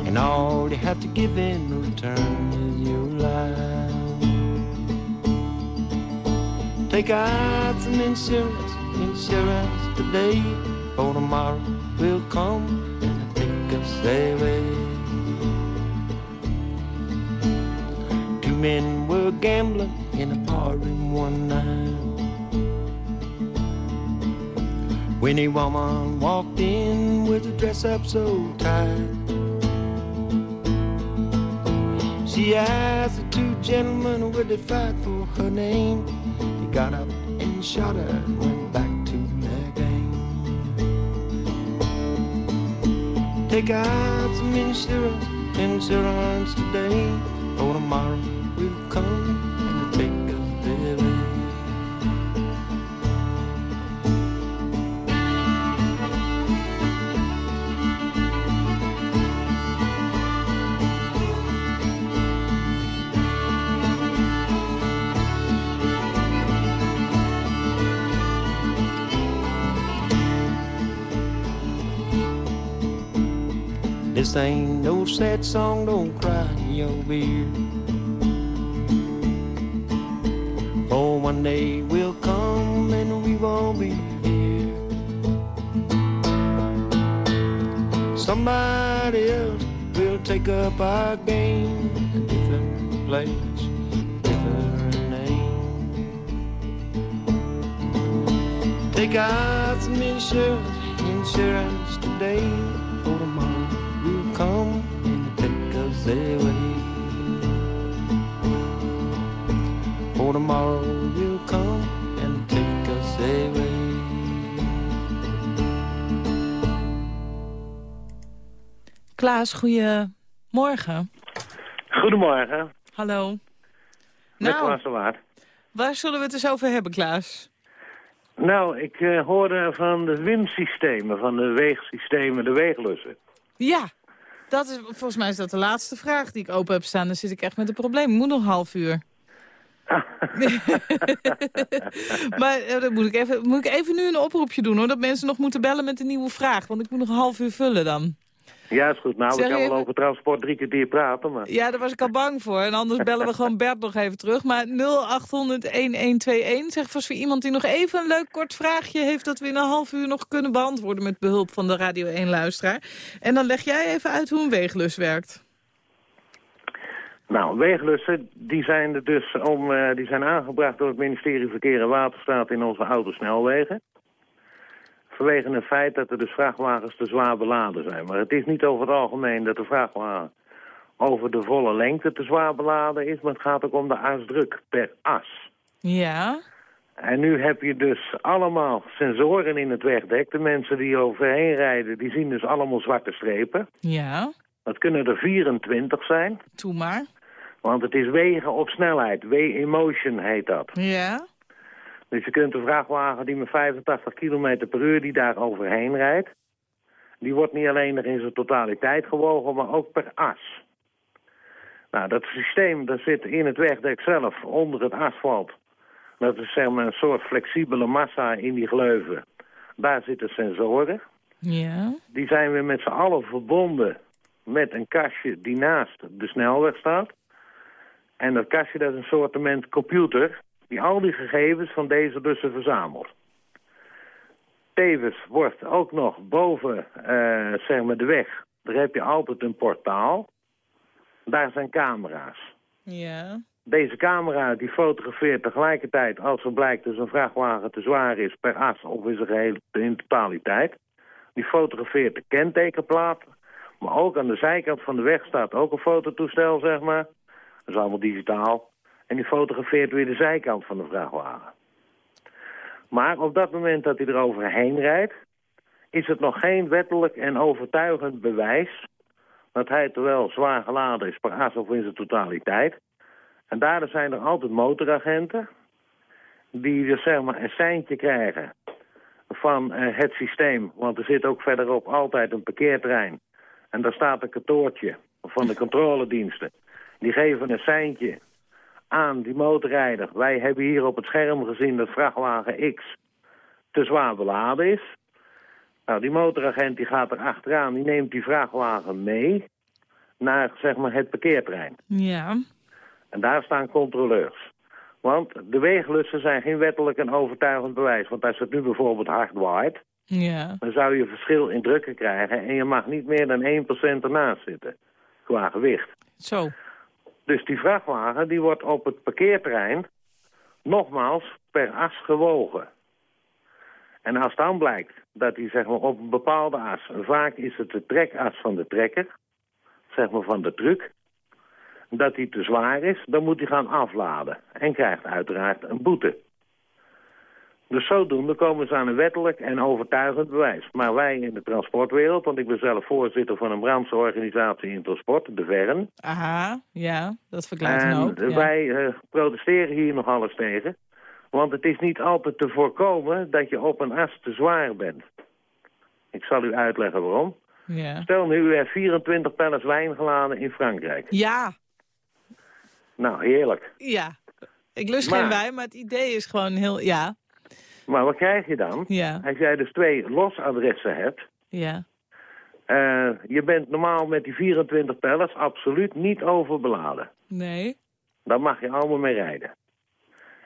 And all you have to give in return is your life. Take out some insurance, insurance today, for tomorrow will come and take us away. Two men were gambling in a in one night. When a woman walked in with a dress up so tight, she asked the two gentlemen would they fight for her name. He got up and shot her and went back Take out some insurance, insurance today, or tomorrow will come Ain't no sad song, don't cry in your beer. For one day we'll come and we won't be here. Somebody else will take up our game. A different place, different name. Take out some insurance, insurance today. Away. For tomorrow will come and take us away. Klaas, goedemorgen. Goedemorgen, Hallo. met Nou, Klaas de Waard. waar zullen we het eens over hebben, Klaas? Nou, ik eh, hoorde van de WIM-systemen, van de weegsystemen, de weeglussen. Ja, dat is, volgens mij is dat de laatste vraag die ik open heb staan. Dan zit ik echt met een probleem. Ik moet nog een half uur. maar eh, dan moet ik, even, moet ik even nu een oproepje doen, hoor. Dat mensen nog moeten bellen met een nieuwe vraag. Want ik moet nog een half uur vullen dan. Ja, is goed. Nou, we gaan wel over transport drie kwartier praten, maar... Ja, daar was ik al bang voor. En anders bellen we gewoon Bert nog even terug. Maar 0800-1121. Zeg vast voor iemand die nog even een leuk kort vraagje heeft... dat we in een half uur nog kunnen beantwoorden... met behulp van de Radio 1-luisteraar. En dan leg jij even uit hoe een weeglus werkt. Nou, weeglussen, die zijn er dus om, eh, die zijn aangebracht door het ministerie Verkeer en Waterstaat in onze autosnelwegen. Vanwege het feit dat er dus vrachtwagens te zwaar beladen zijn. Maar het is niet over het algemeen dat de vrachtwagen over de volle lengte te zwaar beladen is, maar het gaat ook om de asdruk per as. Ja, En nu heb je dus allemaal sensoren in het wegdek. De mensen die overheen rijden, die zien dus allemaal zwarte strepen. ja, Dat kunnen er 24 zijn, doe maar. want het is wegen op snelheid. W-emotion heet dat. Ja, Dus je kunt een vrachtwagen die met 85 km per uur die daar overheen rijdt... die wordt niet alleen er in zijn totaliteit gewogen, maar ook per as. Nou, dat systeem dat zit in het wegdek zelf, onder het asfalt... Dat is zeg maar een soort flexibele massa in die gleuven. Daar zitten sensoren. Ja. Die zijn weer met z'n allen verbonden met een kastje die naast de snelweg staat. En dat kastje dat is een soortement computer die al die gegevens van deze bussen verzamelt. Tevens wordt ook nog boven eh, zeg maar de weg, daar heb je altijd een portaal. Daar zijn camera's. Ja. Deze camera die fotografeert tegelijkertijd als er blijkt dat een vrachtwagen te zwaar is per as of is er geheel in totaliteit. Die fotografeert de kentekenplaat, maar ook aan de zijkant van de weg staat ook een fototoestel, zeg maar. Dat is allemaal digitaal. En die fotografeert weer de zijkant van de vrachtwagen. Maar op dat moment dat hij er overheen rijdt, is het nog geen wettelijk en overtuigend bewijs dat hij terwijl zwaar geladen is per of in zijn totaliteit. En daardoor zijn er altijd motoragenten die dus zeg maar een seintje krijgen van eh, het systeem. Want er zit ook verderop altijd een parkeerterrein. En daar staat een kantoortje van de controlediensten. Die geven een seintje aan die motorrijder. Wij hebben hier op het scherm gezien dat vrachtwagen X te zwaar beladen is. Nou, die motoragent die gaat er achteraan, die neemt die vrachtwagen mee naar zeg maar, het parkeerterrein. Ja. En daar staan controleurs. Want de weeglussen zijn geen wettelijk en overtuigend bewijs. Want als het nu bijvoorbeeld hard waait, Ja. dan zou je verschil in drukken krijgen... en je mag niet meer dan 1% ernaast zitten, qua gewicht. Zo. Dus die vrachtwagen die wordt op het parkeerterrein nogmaals per as gewogen. En als dan blijkt dat hij zeg maar, op een bepaalde as, vaak is het de trekas van de trekker, zeg maar van de truck, dat hij te zwaar is, dan moet hij gaan afladen. En krijgt uiteraard een boete. Dus zodoende komen ze aan een wettelijk en overtuigend bewijs. Maar wij in de transportwereld, want ik ben zelf voorzitter van een brandsorganisatie in transport, de VERN. Aha, ja, dat verklaart En ja. wij eh, protesteren hier nog alles tegen. Want het is niet altijd te voorkomen dat je op een as te zwaar bent. Ik zal u uitleggen waarom. Ja. Stel nu, u heeft 24 pallets wijn geladen in Frankrijk. ja, Nou, heerlijk. ja. Ik lust Maar- geen wijn, maar het idee is gewoon heel... Ja, Maar wat krijg je dan? ja, Als jij dus twee losadressen hebt... ja. eh, je bent normaal met die 24 pallets absoluut niet overbeladen. Nee. Daar mag je allemaal mee rijden.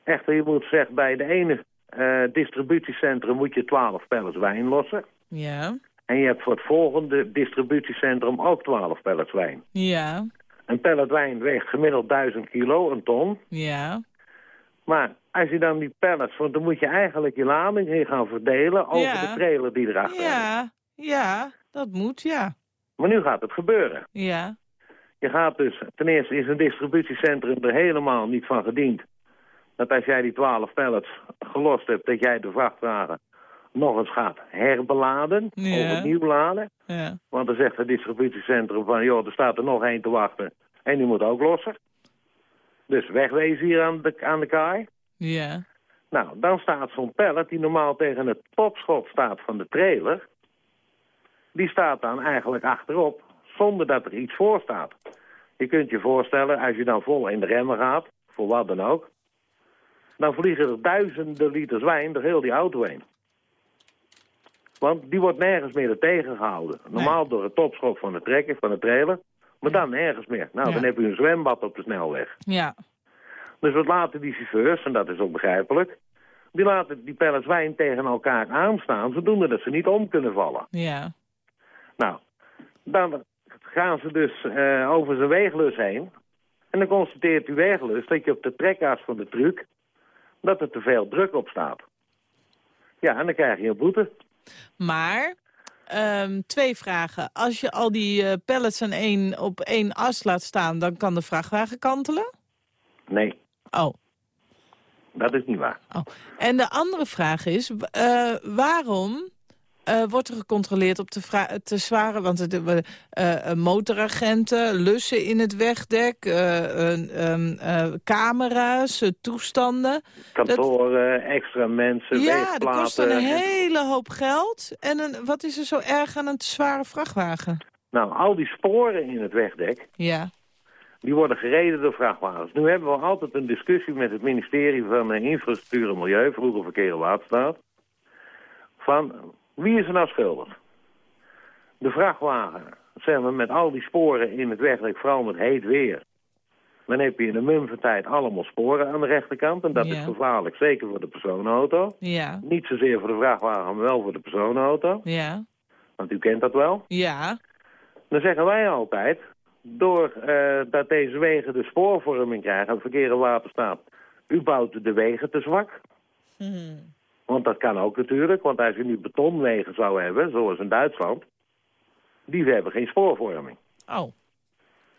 Echter, je moet zeggen, bij de ene eh, distributiecentrum moet je 12 pallets wijn lossen. Ja, En je hebt voor het volgende distributiecentrum ook 12 pallets wijn. ja, Een pallet wijn weegt gemiddeld 1000 kilo, een ton. ja. Maar als je dan die pallets, want dan moet je eigenlijk je lading in gaan verdelen over Ja. de trailer die erachter is. Ja, ja, dat moet, ja. Maar nu gaat het gebeuren. Ja, Je gaat dus, ten eerste is een distributiecentrum er helemaal niet van gediend. Dat als jij die 12 pallets gelost hebt, dat jij de vrachtwagen nog eens gaat herbeladen, Ja. of opnieuw laden. ja. Want dan zegt het distributiecentrum van, joh, er staat er nog één te wachten en die moet ook lossen. Dus wegwezen hier aan de, aan de kaai. Ja, Nou, dan staat zo'n pallet die normaal tegen het topschot staat van de trailer. Die staat dan eigenlijk achterop, zonder dat er iets voor staat. Je kunt je voorstellen, als je dan vol in de remmen gaat, voor wat dan ook... dan vliegen er duizenden liters wijn door heel die auto heen. Want die wordt nergens meer er tegengehouden. Normaal door het topschot van de trekker, van de trailer... maar dan nergens meer. Nou, Ja. dan heb je een zwembad op de snelweg. ja, Dus wat laten die chauffeurs, en dat is ook begrijpelijk... die laten die pellets wijn tegen elkaar aanstaan... zodoende dat ze niet om kunnen vallen. ja. Nou, dan gaan ze dus eh, over zijn weeglus heen... en dan constateert die weeglus dat je op de trekkas van de truck... dat er te veel druk op staat. Ja, en dan krijg je een boete. Maar, ehm, twee vragen. Als je al die eh, pallets aan één, op één as laat staan, dan kan de vrachtwagen kantelen? Nee, Oh, dat is niet waar. oh. En de andere vraag is, eh, waarom eh, wordt er gecontroleerd op de vra- te zware... Want het, eh, motoragenten, lussen in het wegdek, eh, eh, ehm, eh, camera's, toestanden. Kantoren, extra mensen, Ja, dat weegplaten... kost een en- hele hoop geld. En een, wat is er zo erg aan een te zware vrachtwagen? Nou, al die sporen in het wegdek... Ja, Die worden gereden door vrachtwagens. Nu hebben we altijd een discussie met het ministerie van Infrastructuur en Milieu, vroeger Verkeer en Waterstaat, van wie is er nou schuldig? De vrachtwagen, zeg maar met al die sporen in het wegdek, vooral met heet weer. Dan heb je in de mum van tijd allemaal sporen aan de rechterkant. En dat Ja. is gevaarlijk, zeker voor de personenauto. Ja, Niet zozeer voor de vrachtwagen, maar wel voor de personenauto. ja, Want u kent dat wel. ja. Dan zeggen wij altijd, door eh, dat deze wegen de spoorvorming krijgen, het verkeer en waterstaat, u bouwt de wegen te zwak. Hmm. Want dat kan ook natuurlijk, want als je nu betonwegen zou hebben, zoals in Duitsland, die hebben geen spoorvorming. Oh.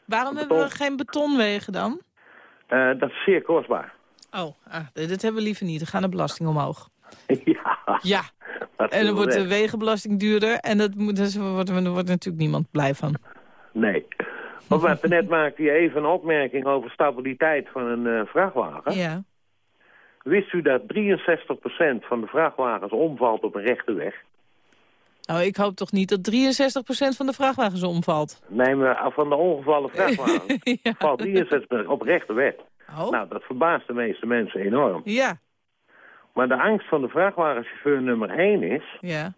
Waarom Beton. hebben we geen betonwegen dan? Eh, dat is zeer kostbaar. Oh, ah, dit hebben we liever niet. Dan gaan de belasting omhoog. ja, Ja, en dan wordt de wegenbelasting duurder. En dat moet, dus wordt, er wordt natuurlijk niemand blij van. Nee. Want net maakte je even een opmerking over stabiliteit van een eh, vrachtwagen. Ja. Wist u dat 63% van de vrachtwagens omvalt op een rechte weg? Nou, ik hoop toch niet dat 63% van de vrachtwagens omvalt. Nee, maar van de ongevallen vrachtwagens ja. valt 63% op rechte weg. Oh, Nou, dat verbaast de meeste mensen enorm. ja, Maar de angst van de vrachtwagenchauffeur nummer 1 is... ja,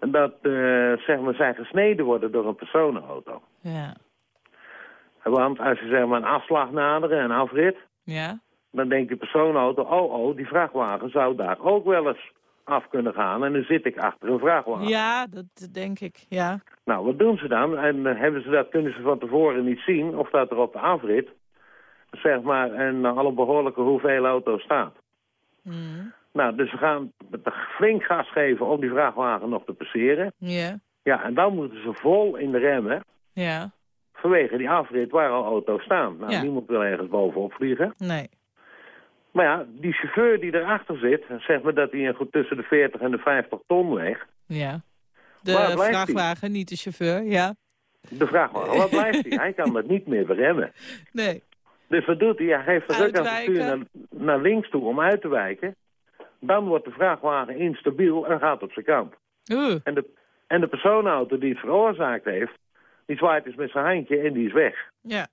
dat eh, zeg maar, zij gesneden worden door een personenauto. ja, Want als je zeg maar, een afslag naderen, een afrit... ja. dan denkt die personenauto... oh, oh, die vrachtwagen zou daar ook wel eens af kunnen gaan... en dan zit ik achter een vrachtwagen. Ja, dat denk ik, ja. Nou, wat doen ze dan? En eh, hebben ze dat, kunnen ze van tevoren niet zien... of dat er op de afrit... zeg maar, een al een behoorlijke hoeveel auto's staat. Hmm. Nou, dus ze gaan flink gas geven om die vrachtwagen nog te passeren. Ja, Ja, en dan moeten ze vol in de remmen... ja, vanwege die afrit waar al auto's staan. Nou, Ja. niemand wil ergens bovenop vliegen. nee. Maar ja, die chauffeur die erachter zit... zeg maar dat hij een goed tussen de 40 en de 50 ton weegt... Ja. De die? vrachtwagen, niet de chauffeur, ja. de vrachtwagen, wat blijft hij? Hij kan dat niet meer beremmen. Nee. Dus wat doet hij? Hij geeft de ruk aan het stuur naar, links toe om uit te wijken. Dan wordt de vrachtwagen instabiel en gaat op zijn kant. Oeh, En de, en de personenauto die het veroorzaakt heeft... die zwaait dus met zijn handje en die is weg. ja,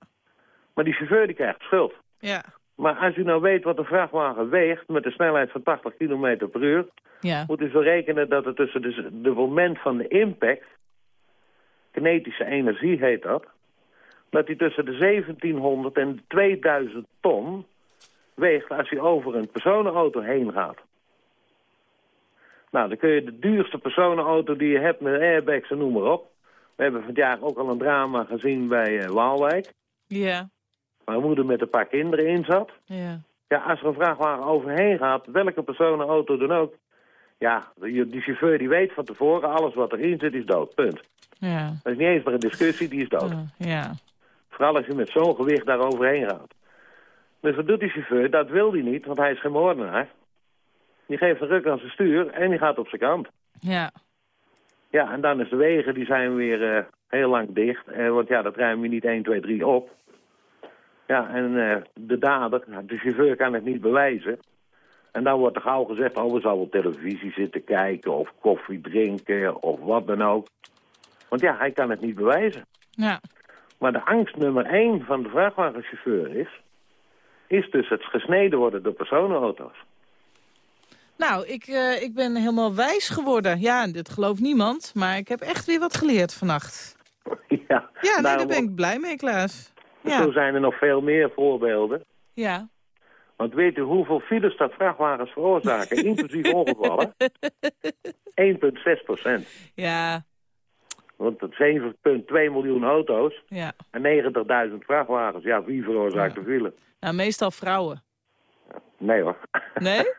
Maar die chauffeur die krijgt schuld. ja, Maar als u nou weet wat een vrachtwagen weegt... met een snelheid van 80 km per uur... ja. moet u zo rekenen dat het tussen de, de moment van de impact... kinetische energie heet dat... dat die tussen de 1700 en de 2000 ton weegt als je over een personenauto heen gaat. Nou, dan kun je de duurste personenauto die je hebt met airbags en noem maar op. We hebben vandaag ook al een drama gezien bij eh, Waalwijk. Ja, Waar een moeder met een paar kinderen in zat. ja, Ja, als er een vrachtwagen overheen gaat, welke personenauto dan ook... Ja, die, die chauffeur die weet van tevoren, alles wat erin zit is dood. Punt. ja, Dat is niet eens meer een discussie, die is dood. ja. Vooral als je met zo'n gewicht daar overheen gaat. Dus wat doet die chauffeur? Dat wil hij niet, want hij is geen moordenaar. Die geeft een ruk aan zijn stuur en die gaat op zijn kant. Ja, Ja, en dan is de wegen, die zijn weer eh, heel lang dicht. Eh, want ja, dat ruim je niet 1, 2, 3 op. Ja, en eh, de dader, nou, de chauffeur kan het niet bewijzen. En dan wordt er gauw gezegd, oh, we zouden op televisie zitten kijken... of koffie drinken, of wat dan ook. Want ja, hij kan het niet bewijzen. ja. Maar de angst nummer één van de vrachtwagenchauffeur is... is dus het gesneden worden door personenauto's. Nou, ik, eh, ik ben helemaal wijs geworden. Ja, dit gelooft niemand, maar ik heb echt weer wat geleerd vannacht. ja, Ja, nee, daar ben ik blij mee, Klaas. Zo Ja, zijn er nog veel meer voorbeelden. ja. Want weet u hoeveel files dat vrachtwagens veroorzaken, inclusief ongevallen? 1,6 procent. Ja, Want het 7,2 miljoen auto's ja. en 90.000 vrachtwagens. Ja, wie veroorzaakt de file? Nou, meestal vrouwen. Nee hoor. Nee?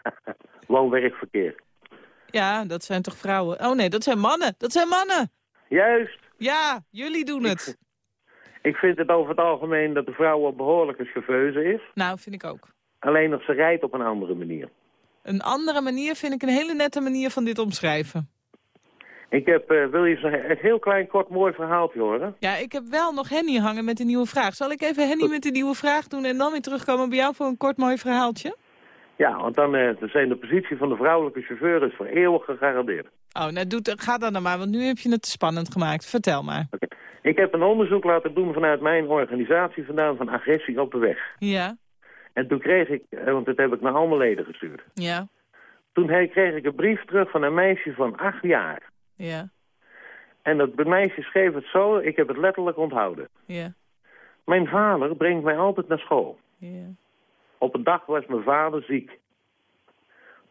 Woon-werkverkeer. Ja, dat zijn toch vrouwen? Oh nee, dat zijn mannen. Dat zijn mannen. Juist. Ja, jullie doen het. Ik vind het over het algemeen dat de vrouw een behoorlijke chauffeuse is. Nou, vind ik ook. Alleen dat ze rijdt op een andere manier. Een andere manier vind ik een hele nette manier van dit omschrijven. Ik heb, eh, wil je een heel klein kort mooi verhaaltje horen? Ja, ik heb wel nog Henny hangen met een nieuwe vraag. Zal ik even Henny met de nieuwe vraag doen en dan weer terugkomen bij jou voor een kort mooi verhaaltje? Ja, want dan eh, zijn de positie van de vrouwelijke chauffeur is voor eeuwig gegarandeerd. Oh, nou doe, het- ga dan dan maar, want nu heb je het spannend gemaakt. Vertel maar. Ik heb een onderzoek laten doen vanuit mijn organisatie vandaan van agressie op de weg. Ja, En toen kreeg ik, eh, want dat heb ik naar allemaal leden gestuurd. ja, Toen kreeg ik een brief terug van een meisje van acht jaar. ja, En dat meisje schreef het zo, ik heb het letterlijk onthouden. ja, Mijn vader brengt mij altijd naar school. ja. Op een dag was mijn vader ziek.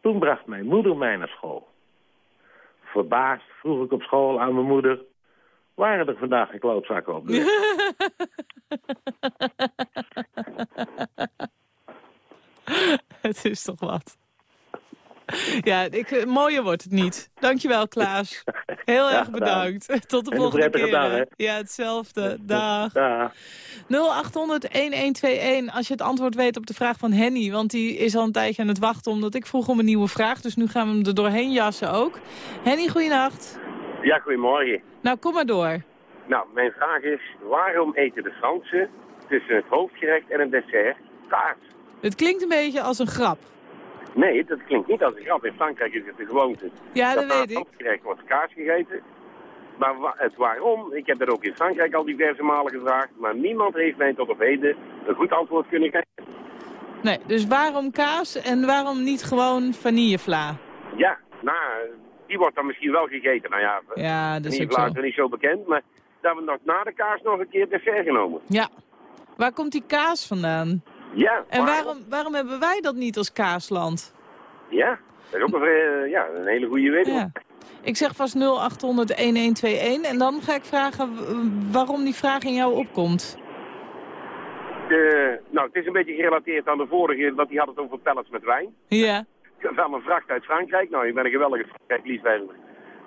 Toen bracht mijn moeder mij naar school. Verbaasd vroeg ik op school aan mijn moeder... waren er vandaag geen klootzakken op? Het is toch wat. Ja, ik, eh, mooier wordt het niet. Dankjewel, Klaas. Heel Ja, erg bedankt. Tot de En volgende keer. dag? Ja, hetzelfde. Dag. Ja. 0800-1121 als je het antwoord weet op de vraag van Henny. Want die is al een tijdje aan het wachten omdat ik vroeg om een nieuwe vraag. Dus nu gaan we hem er doorheen jassen ook. Henny, goeienacht. Ja, goedemorgen. Nou, kom maar door. Nou, mijn vraag is, waarom eten de Fransen tussen het hoofdgerecht en een dessert kaas? Het klinkt een beetje als een grap. Nee, dat klinkt niet als een grap. In Frankrijk is het de gewoonte. Ja, dat weet ik. hoofdgerecht wordt kaas gegeten. Maar het waarom, ik heb dat ook in Frankrijk al diverse malen gevraagd, maar niemand heeft mij tot op heden een goed antwoord kunnen geven. Nee, dus waarom kaas en waarom niet gewoon vanillevla? Ja, nou, die wordt dan misschien wel gegeten. Nou ja, Ja, dat is niet zo bekend, maar dat we nog na de kaas nog een keer dessert genomen. Ja. Waar komt die kaas vandaan? Ja, En waarom, waarom hebben wij dat niet als kaasland? Ja, dat is ook een, eh, ja, een hele goede. Ja. Ik zeg vast 0800-1121 en dan ga ik vragen waarom die vraag in jou opkomt. De, nou, het is een beetje gerelateerd aan de vorige, want die had het over pellets met wijn. Ja. Ik kwam een vracht uit Frankrijk. Nou, ik ben een geweldige Frankrijk-liefhebber.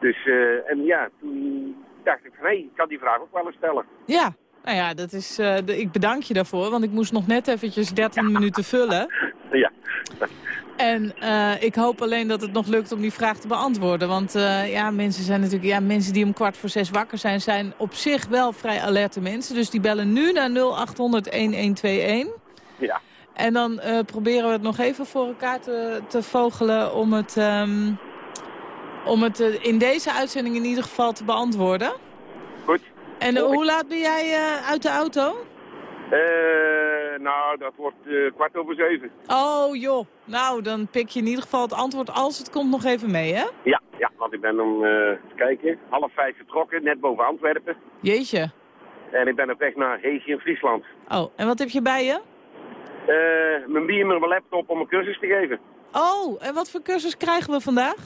Dus, eh, en ja, toen dacht ik van, hé, ik kan die vraag ook wel eens stellen. Ja. Nou ja, dat is, eh, de- ik bedank je daarvoor, want ik moest nog net eventjes 13 minuten vullen. Ja. En eh, ik hoop alleen dat het nog lukt om die vraag te beantwoorden. Want eh, ja, mensen zijn natuurlijk, ja, mensen die om kwart voor zes wakker zijn, zijn op zich wel vrij alerte mensen. Dus die bellen nu naar 0800-1121. Ja. En dan proberen we het nog even voor elkaar te, te vogelen om het, ehm, om het in deze uitzending in ieder geval te beantwoorden. En eh, hoe laat ben jij eh, uit de auto? Eh, nou, dat wordt kwart over zeven. Oh joh, nou dan pik je in ieder geval het antwoord als het komt nog even mee, hè? Ja, ja, want ik ben om, kijken, half vijf vertrokken, net boven Antwerpen. Jeetje. En ik ben op weg naar Heesje in Friesland. Oh, en wat heb je bij je? Mijn bier en mijn laptop om een cursus te geven. Oh, en wat voor cursus krijgen we vandaag?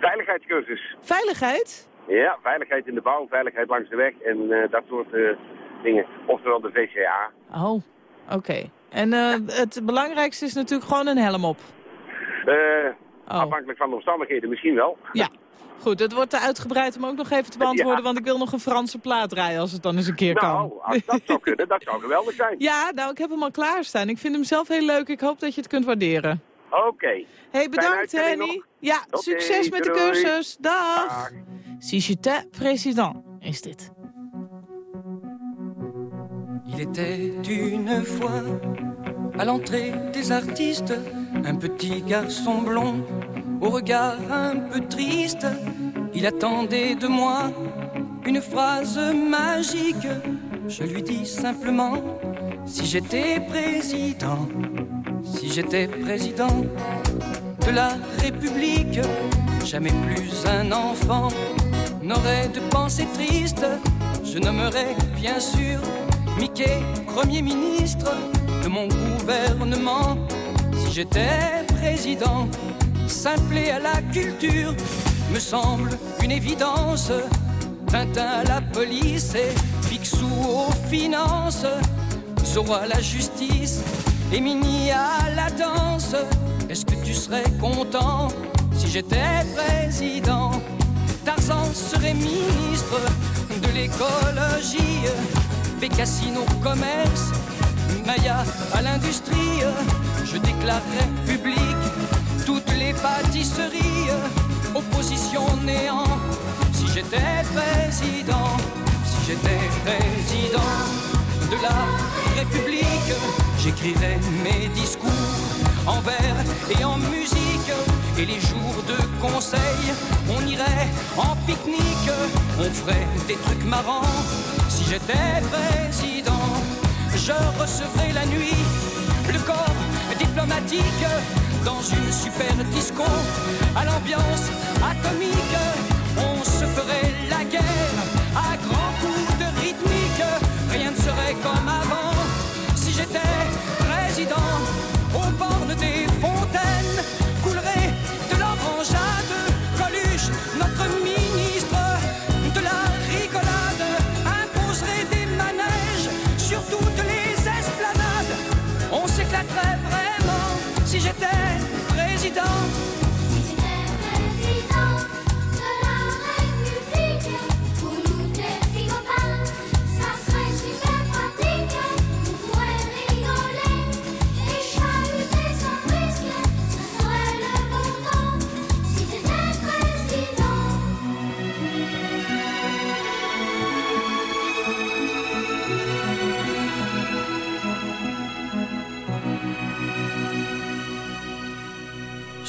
Veiligheidscursus. Veiligheid? Ja, veiligheid in de bouw, veiligheid langs de weg en eh, dat soort eh, dingen. Oftewel de VCA. Oh, oké. En eh, het belangrijkste is natuurlijk gewoon een helm op. Oh. Afhankelijk van de omstandigheden misschien wel. Ja. Goed, het wordt te uitgebreid om ook nog even te beantwoorden, Ja. want ik wil nog een Franse plaat draaien als het dan eens een keer kan. Nou, als dat zou kunnen, dat zou geweldig zijn. Ja, nou, ik heb hem al klaarstaan. Ik vind hem zelf heel leuk. Ik hoop dat je het kunt waarderen. Oké. hey, bedankt Henny. Ja, succes met de cursus. Dag. Dag. Si j'étais président, is dit. Il était une fois à l'entrée des artistes un petit garçon blond au regard un peu triste. Il attendait de moi une phrase magique. Je lui dis simplement si j'étais président, si j'étais président de la République, jamais plus un enfant n'aurait de pensée triste. Je nommerais bien sûr Mickey Premier ministre de mon gouvernement. Si j'étais président, simpler à la culture me semble une évidence. Tintin à la police et Picsou aux finances. Zorro à la justice et à la danse. Est-ce que tu serais content si j'étais président? Tarzan serait ministre de l'écologie, Bécassine au commerce, Maya à l'industrie. Je déclarerais public toutes les pâtisseries, opposition néant. Si j'étais président, si j'étais président de la République. J'écrivais mes discours en vers et en musique. Et les jours de conseil, on irait en pique-nique. On ferait des trucs marrants si j'étais président. Je recevrais la nuit le corps diplomatique dans une super disco à l'ambiance atomique. On se ferait président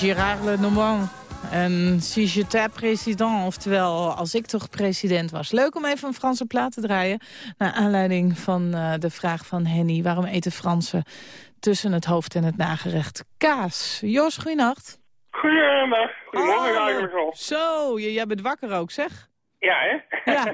Gérard Lenormand. En si j'étais président, oftewel als ik toch president was. Leuk om even een Franse plaat te draaien. Naar aanleiding van eh, de vraag van Henny. Waarom eten Fransen tussen het hoofd en het nagerecht kaas? Jos, goeienacht. Goeiedag. Goedemorgen Oh, eigenlijk al. Zo, jij bent wakker ook, zeg. Ja, hè? Ja.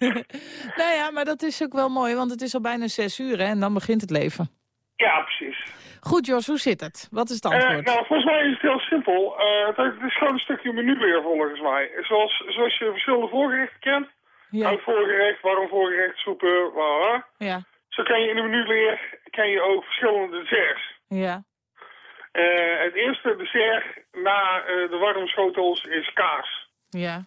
nou ja, maar dat is ook wel mooi, want het is al bijna zes uur hè, en dan begint het leven. ja, precies. Goed, Jos, hoe zit het? Wat is het Eh, antwoord? nou, volgens mij is het heel simpel. Eh, het, het is gewoon een stukje menu weer volgens mij. Zoals, zoals je verschillende voorgerechten kent. ja. Oud voorgerecht, warm voorgerecht, soepen, voilà. ja, Zo kan je in de menuleer ken je ook verschillende desserts. ja. Eh, het eerste dessert na de warme schotels is kaas. Ja.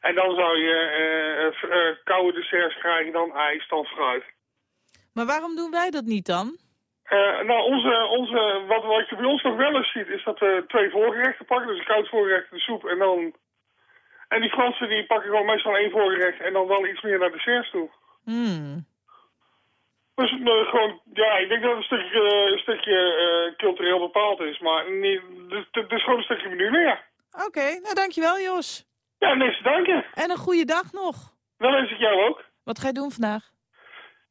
En dan zou je koude desserts krijgen, dan ijs, dan fruit. Maar waarom doen wij dat niet dan? Eh, nou, onze, onze, wat, wat je bij ons nog wel eens ziet, is dat we twee voorgerechten pakken. Dus een koud voorgerecht, de soep en dan... En die Fransen die pakken gewoon meestal één voorgerecht en dan wel iets meer naar desserts toe. Hmm. Dus eh, gewoon, ja, ik denk dat het een stukje, een stukje eh, cultureel bepaald is. Maar niet, dus, het is gewoon een stukje menu meer. Oké, nou dankjewel Jos. Ja, niks te danken. En een goede dag nog. Dan wens ik jou ook. Wat ga je doen vandaag?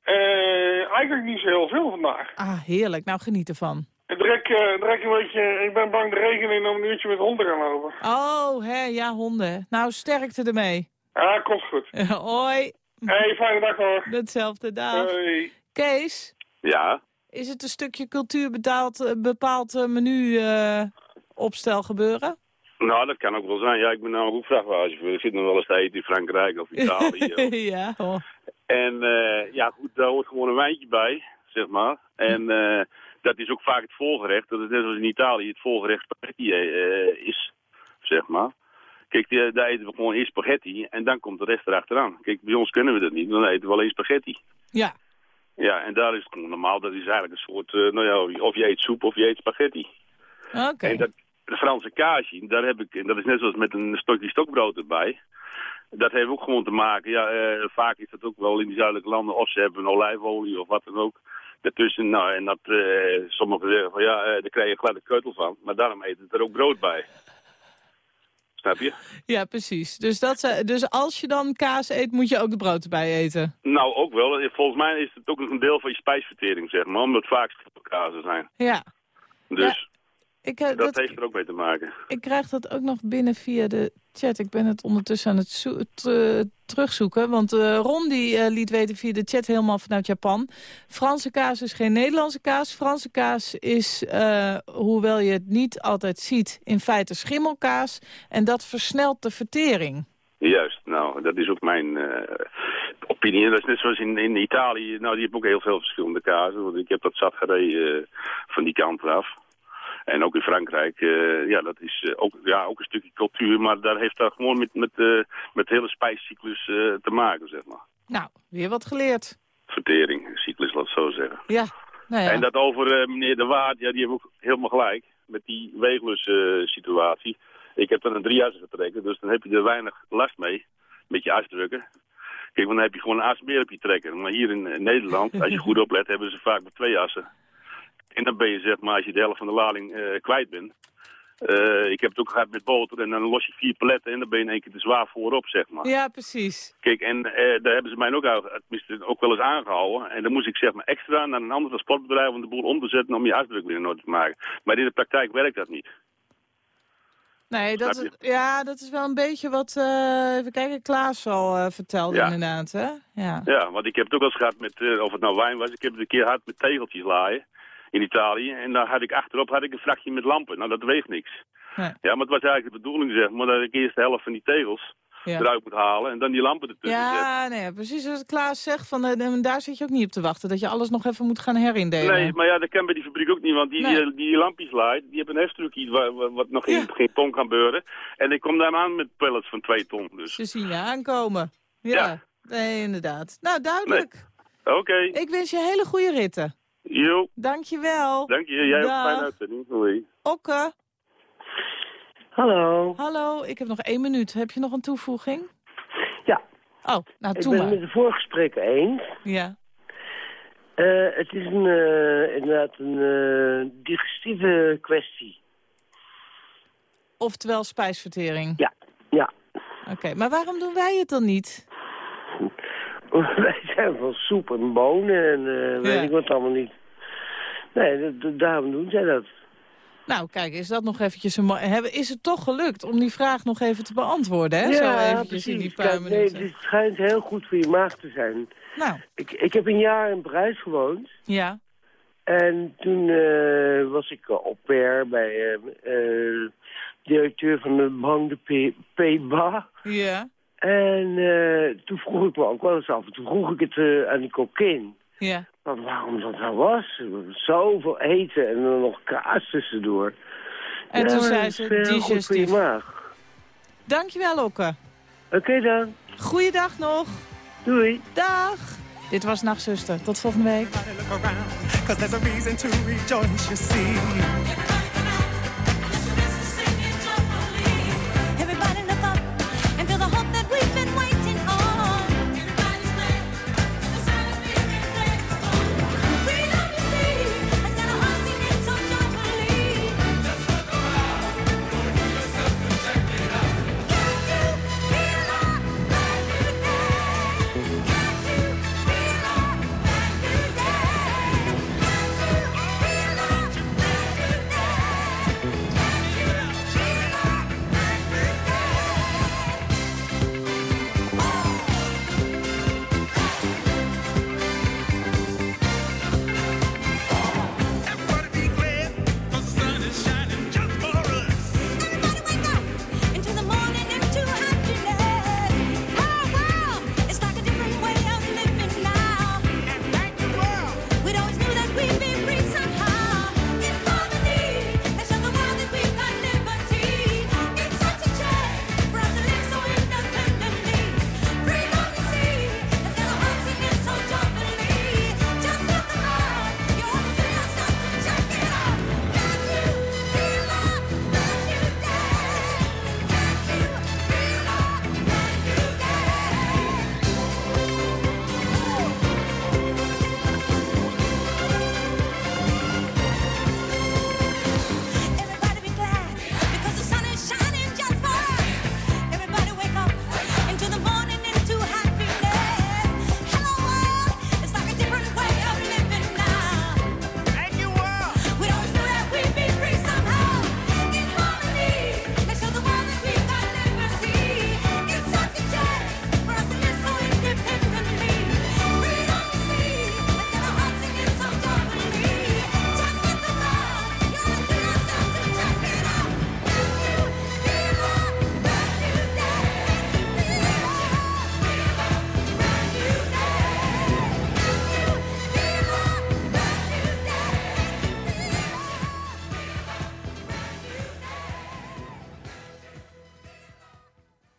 Eh, eigenlijk niet zo heel veel vandaag. Ah, heerlijk. Nou, geniet ervan. Ik trek, eh, trek een beetje, ik ben bang de regen in om een uurtje met honden te gaan lopen. Oh, hè, ja, honden. Nou, sterkte ermee. Ja, komt goed. Hoi. Hey, fijne dag hoor. Hetzelfde dag. Hoi. Kees, Ja, is het een stukje cultuur bepaald, eh, bepaald menu eh, opstel gebeuren? nou dat kan ook wel zijn. Ja, ik ben namelijk ook vrachtwagenchauffeur. Ik zit nog wel eens te eten in Frankrijk of Italië. ja, hoor. En eh, ja goed, daar hoort gewoon een wijntje bij, zeg maar. En eh, dat is ook vaak het volgerecht. Dat is net als in Italië het volgerecht spaghetti eh, is, zeg maar. Kijk, die- daar eten we gewoon eerst spaghetti en dan komt de rest erachteraan. Kijk, bij ons kunnen we dat niet. Dan eten we alleen spaghetti. Ja. Ja, en daar is het gewoon normaal. Dat is eigenlijk een soort, nou ja, of je eet soep of je eet spaghetti. Oké. En dat, de Franse kaasje, daar heb ik, en dat is net zoals met een stokje stokbrood erbij. Dat heeft ook gewoon te maken, ja, eh, vaak is dat ook wel in die zuidelijke landen, of ze hebben olijfolie of wat dan ook. Daartussen, nou, en dat, eh, sommigen zeggen van ja, eh daar krijg je gladde keutel van, maar daarom eten ze er ook brood bij. Snap je? Ja, precies. Dus, dat, dus als je dan kaas eet, moet je ook de brood erbij eten. Nou, ook wel. Volgens mij is het ook een deel van je spijsvertering, zeg maar, omdat het vaak kazen zijn. Ja. Dus Ik, eh, dat, dat, heeft er ook mee te maken. ik krijg dat ook nog binnen via de chat. Ik ben het ondertussen aan het terugzoeken. Want eh, Ron die, eh, liet weten via de chat helemaal vanuit Japan. Franse kaas is geen Nederlandse kaas. Franse kaas is, hoewel je het niet altijd ziet, in feite schimmelkaas. En dat versnelt de vertering. Juist, nou, dat is ook mijn... opinie. Dat is net zoals in, in Italië. Nou, die hebben ook heel veel verschillende kazen. Want ik heb dat zat gereden van die kant af. En ook in Frankrijk, eh, ja, dat is eh, ook, ja, ook een stukje cultuur. Maar daar heeft dat gewoon met, met, eh, met de hele spijscyclus te maken, zeg maar. Nou, weer wat geleerd. Vertering, cyclus, laat het zo zeggen. Ja, nou ja. En dat over meneer De Waard, ja, die heeft ook helemaal gelijk. Met die weeglus-situatie. ik heb dan een driejassen getrokken, dus dan heb je er weinig last mee. Met je asdrukken. Kijk, want dan heb je gewoon een as meer op je trekker. Maar hier in Nederland, als je goed oplet, hebben ze vaak maar twee assen. En dan ben je zeg maar, als je de helft van de lading eh, kwijt bent. Eh, ik heb het ook gehad met boter en dan los je vier paletten en dan ben je in één keer te zwaar voorop, zeg maar. Ja, precies. Kijk, en eh, daar hebben ze mij ook, ook wel eens aangehouden. En dan moest ik zeg maar extra naar een ander transportbedrijf om de boel om te zetten om je asdruk weer in orde te maken. Maar in de praktijk werkt dat niet. Nee, dat is, ja, dat is wel een beetje wat, eh, even kijken, Klaas al vertelde Ja. inderdaad, hè? Ja. Ja, want ik heb het ook wel eens gehad met, of het nou wijn was, ik heb het een keer gehad met tegeltjes laaien in Italië. En daar had ik achterop had ik een vrachtje met lampen. Nou, dat weegt niks. Nee. Ja, maar het was eigenlijk de bedoeling, zeg maar, dat ik eerst de helft van die tegels Ja. eruit moet halen en dan die lampen ertussen zetten. Ja, nee, precies wat Klaas zegt, van, eh, daar zit je ook niet op te wachten. Dat je alles nog even moet gaan herindelen. Nee, maar ja, dat kan bij die fabriek ook niet, want die, Nee. die, die lampjes laait, die hebben een heftrucje waar- waar- wat nog geen, geen ton kan beuren. En ik kom daar aan met pallets van twee ton, dus. Ze zien je aankomen. Ja, Ja. nee, inderdaad. Nou, duidelijk. Oké, Ik wens je hele goede ritten. Jo, Dank je wel. dank je. Jij ook Dag. fijne uitzending. Hoi. Okke. Hallo. Hallo, ik heb nog één minuut. Heb je nog een toevoeging? Ja. Oh, nou, Ik doe ben het met de voorgesprek eens. Ja. Eh, het is een, eh, inderdaad een eh, digestieve kwestie. Oftewel spijsvertering. Ja, ja. Oké, maar waarom doen wij het dan niet? Wij zijn van soep en bonen en eh, weet Ja. ik wat allemaal niet. Nee, daarom doen zij dat. Nou, kijk, is dat nog eventjes een... hebben- Is het toch gelukt om die vraag nog even te beantwoorden, hè? Zo eventjes in die paar Kijk, nee, minuten. het schijnt heel goed voor je maag te zijn. Nou, Ik, ik heb een jaar in Parijs gewoond. ja. En toen eh, was ik uh, au pair bij eh, eh, directeur van de Banque de P-. Ja. En eh, toen vroeg ik me ook wel eens af. Toen vroeg ik het eh, aan die kokkin. Ja. Maar waarom dat nou was? Zoveel eten en dan nog kaas tussendoor. En Ja, toen zei ze, goed voor je digestief. maag. Dankjewel, Okke. Oké dan. Goeiedag nog. Doei. Dag. Dit was Nachtzuster. Tot volgende week.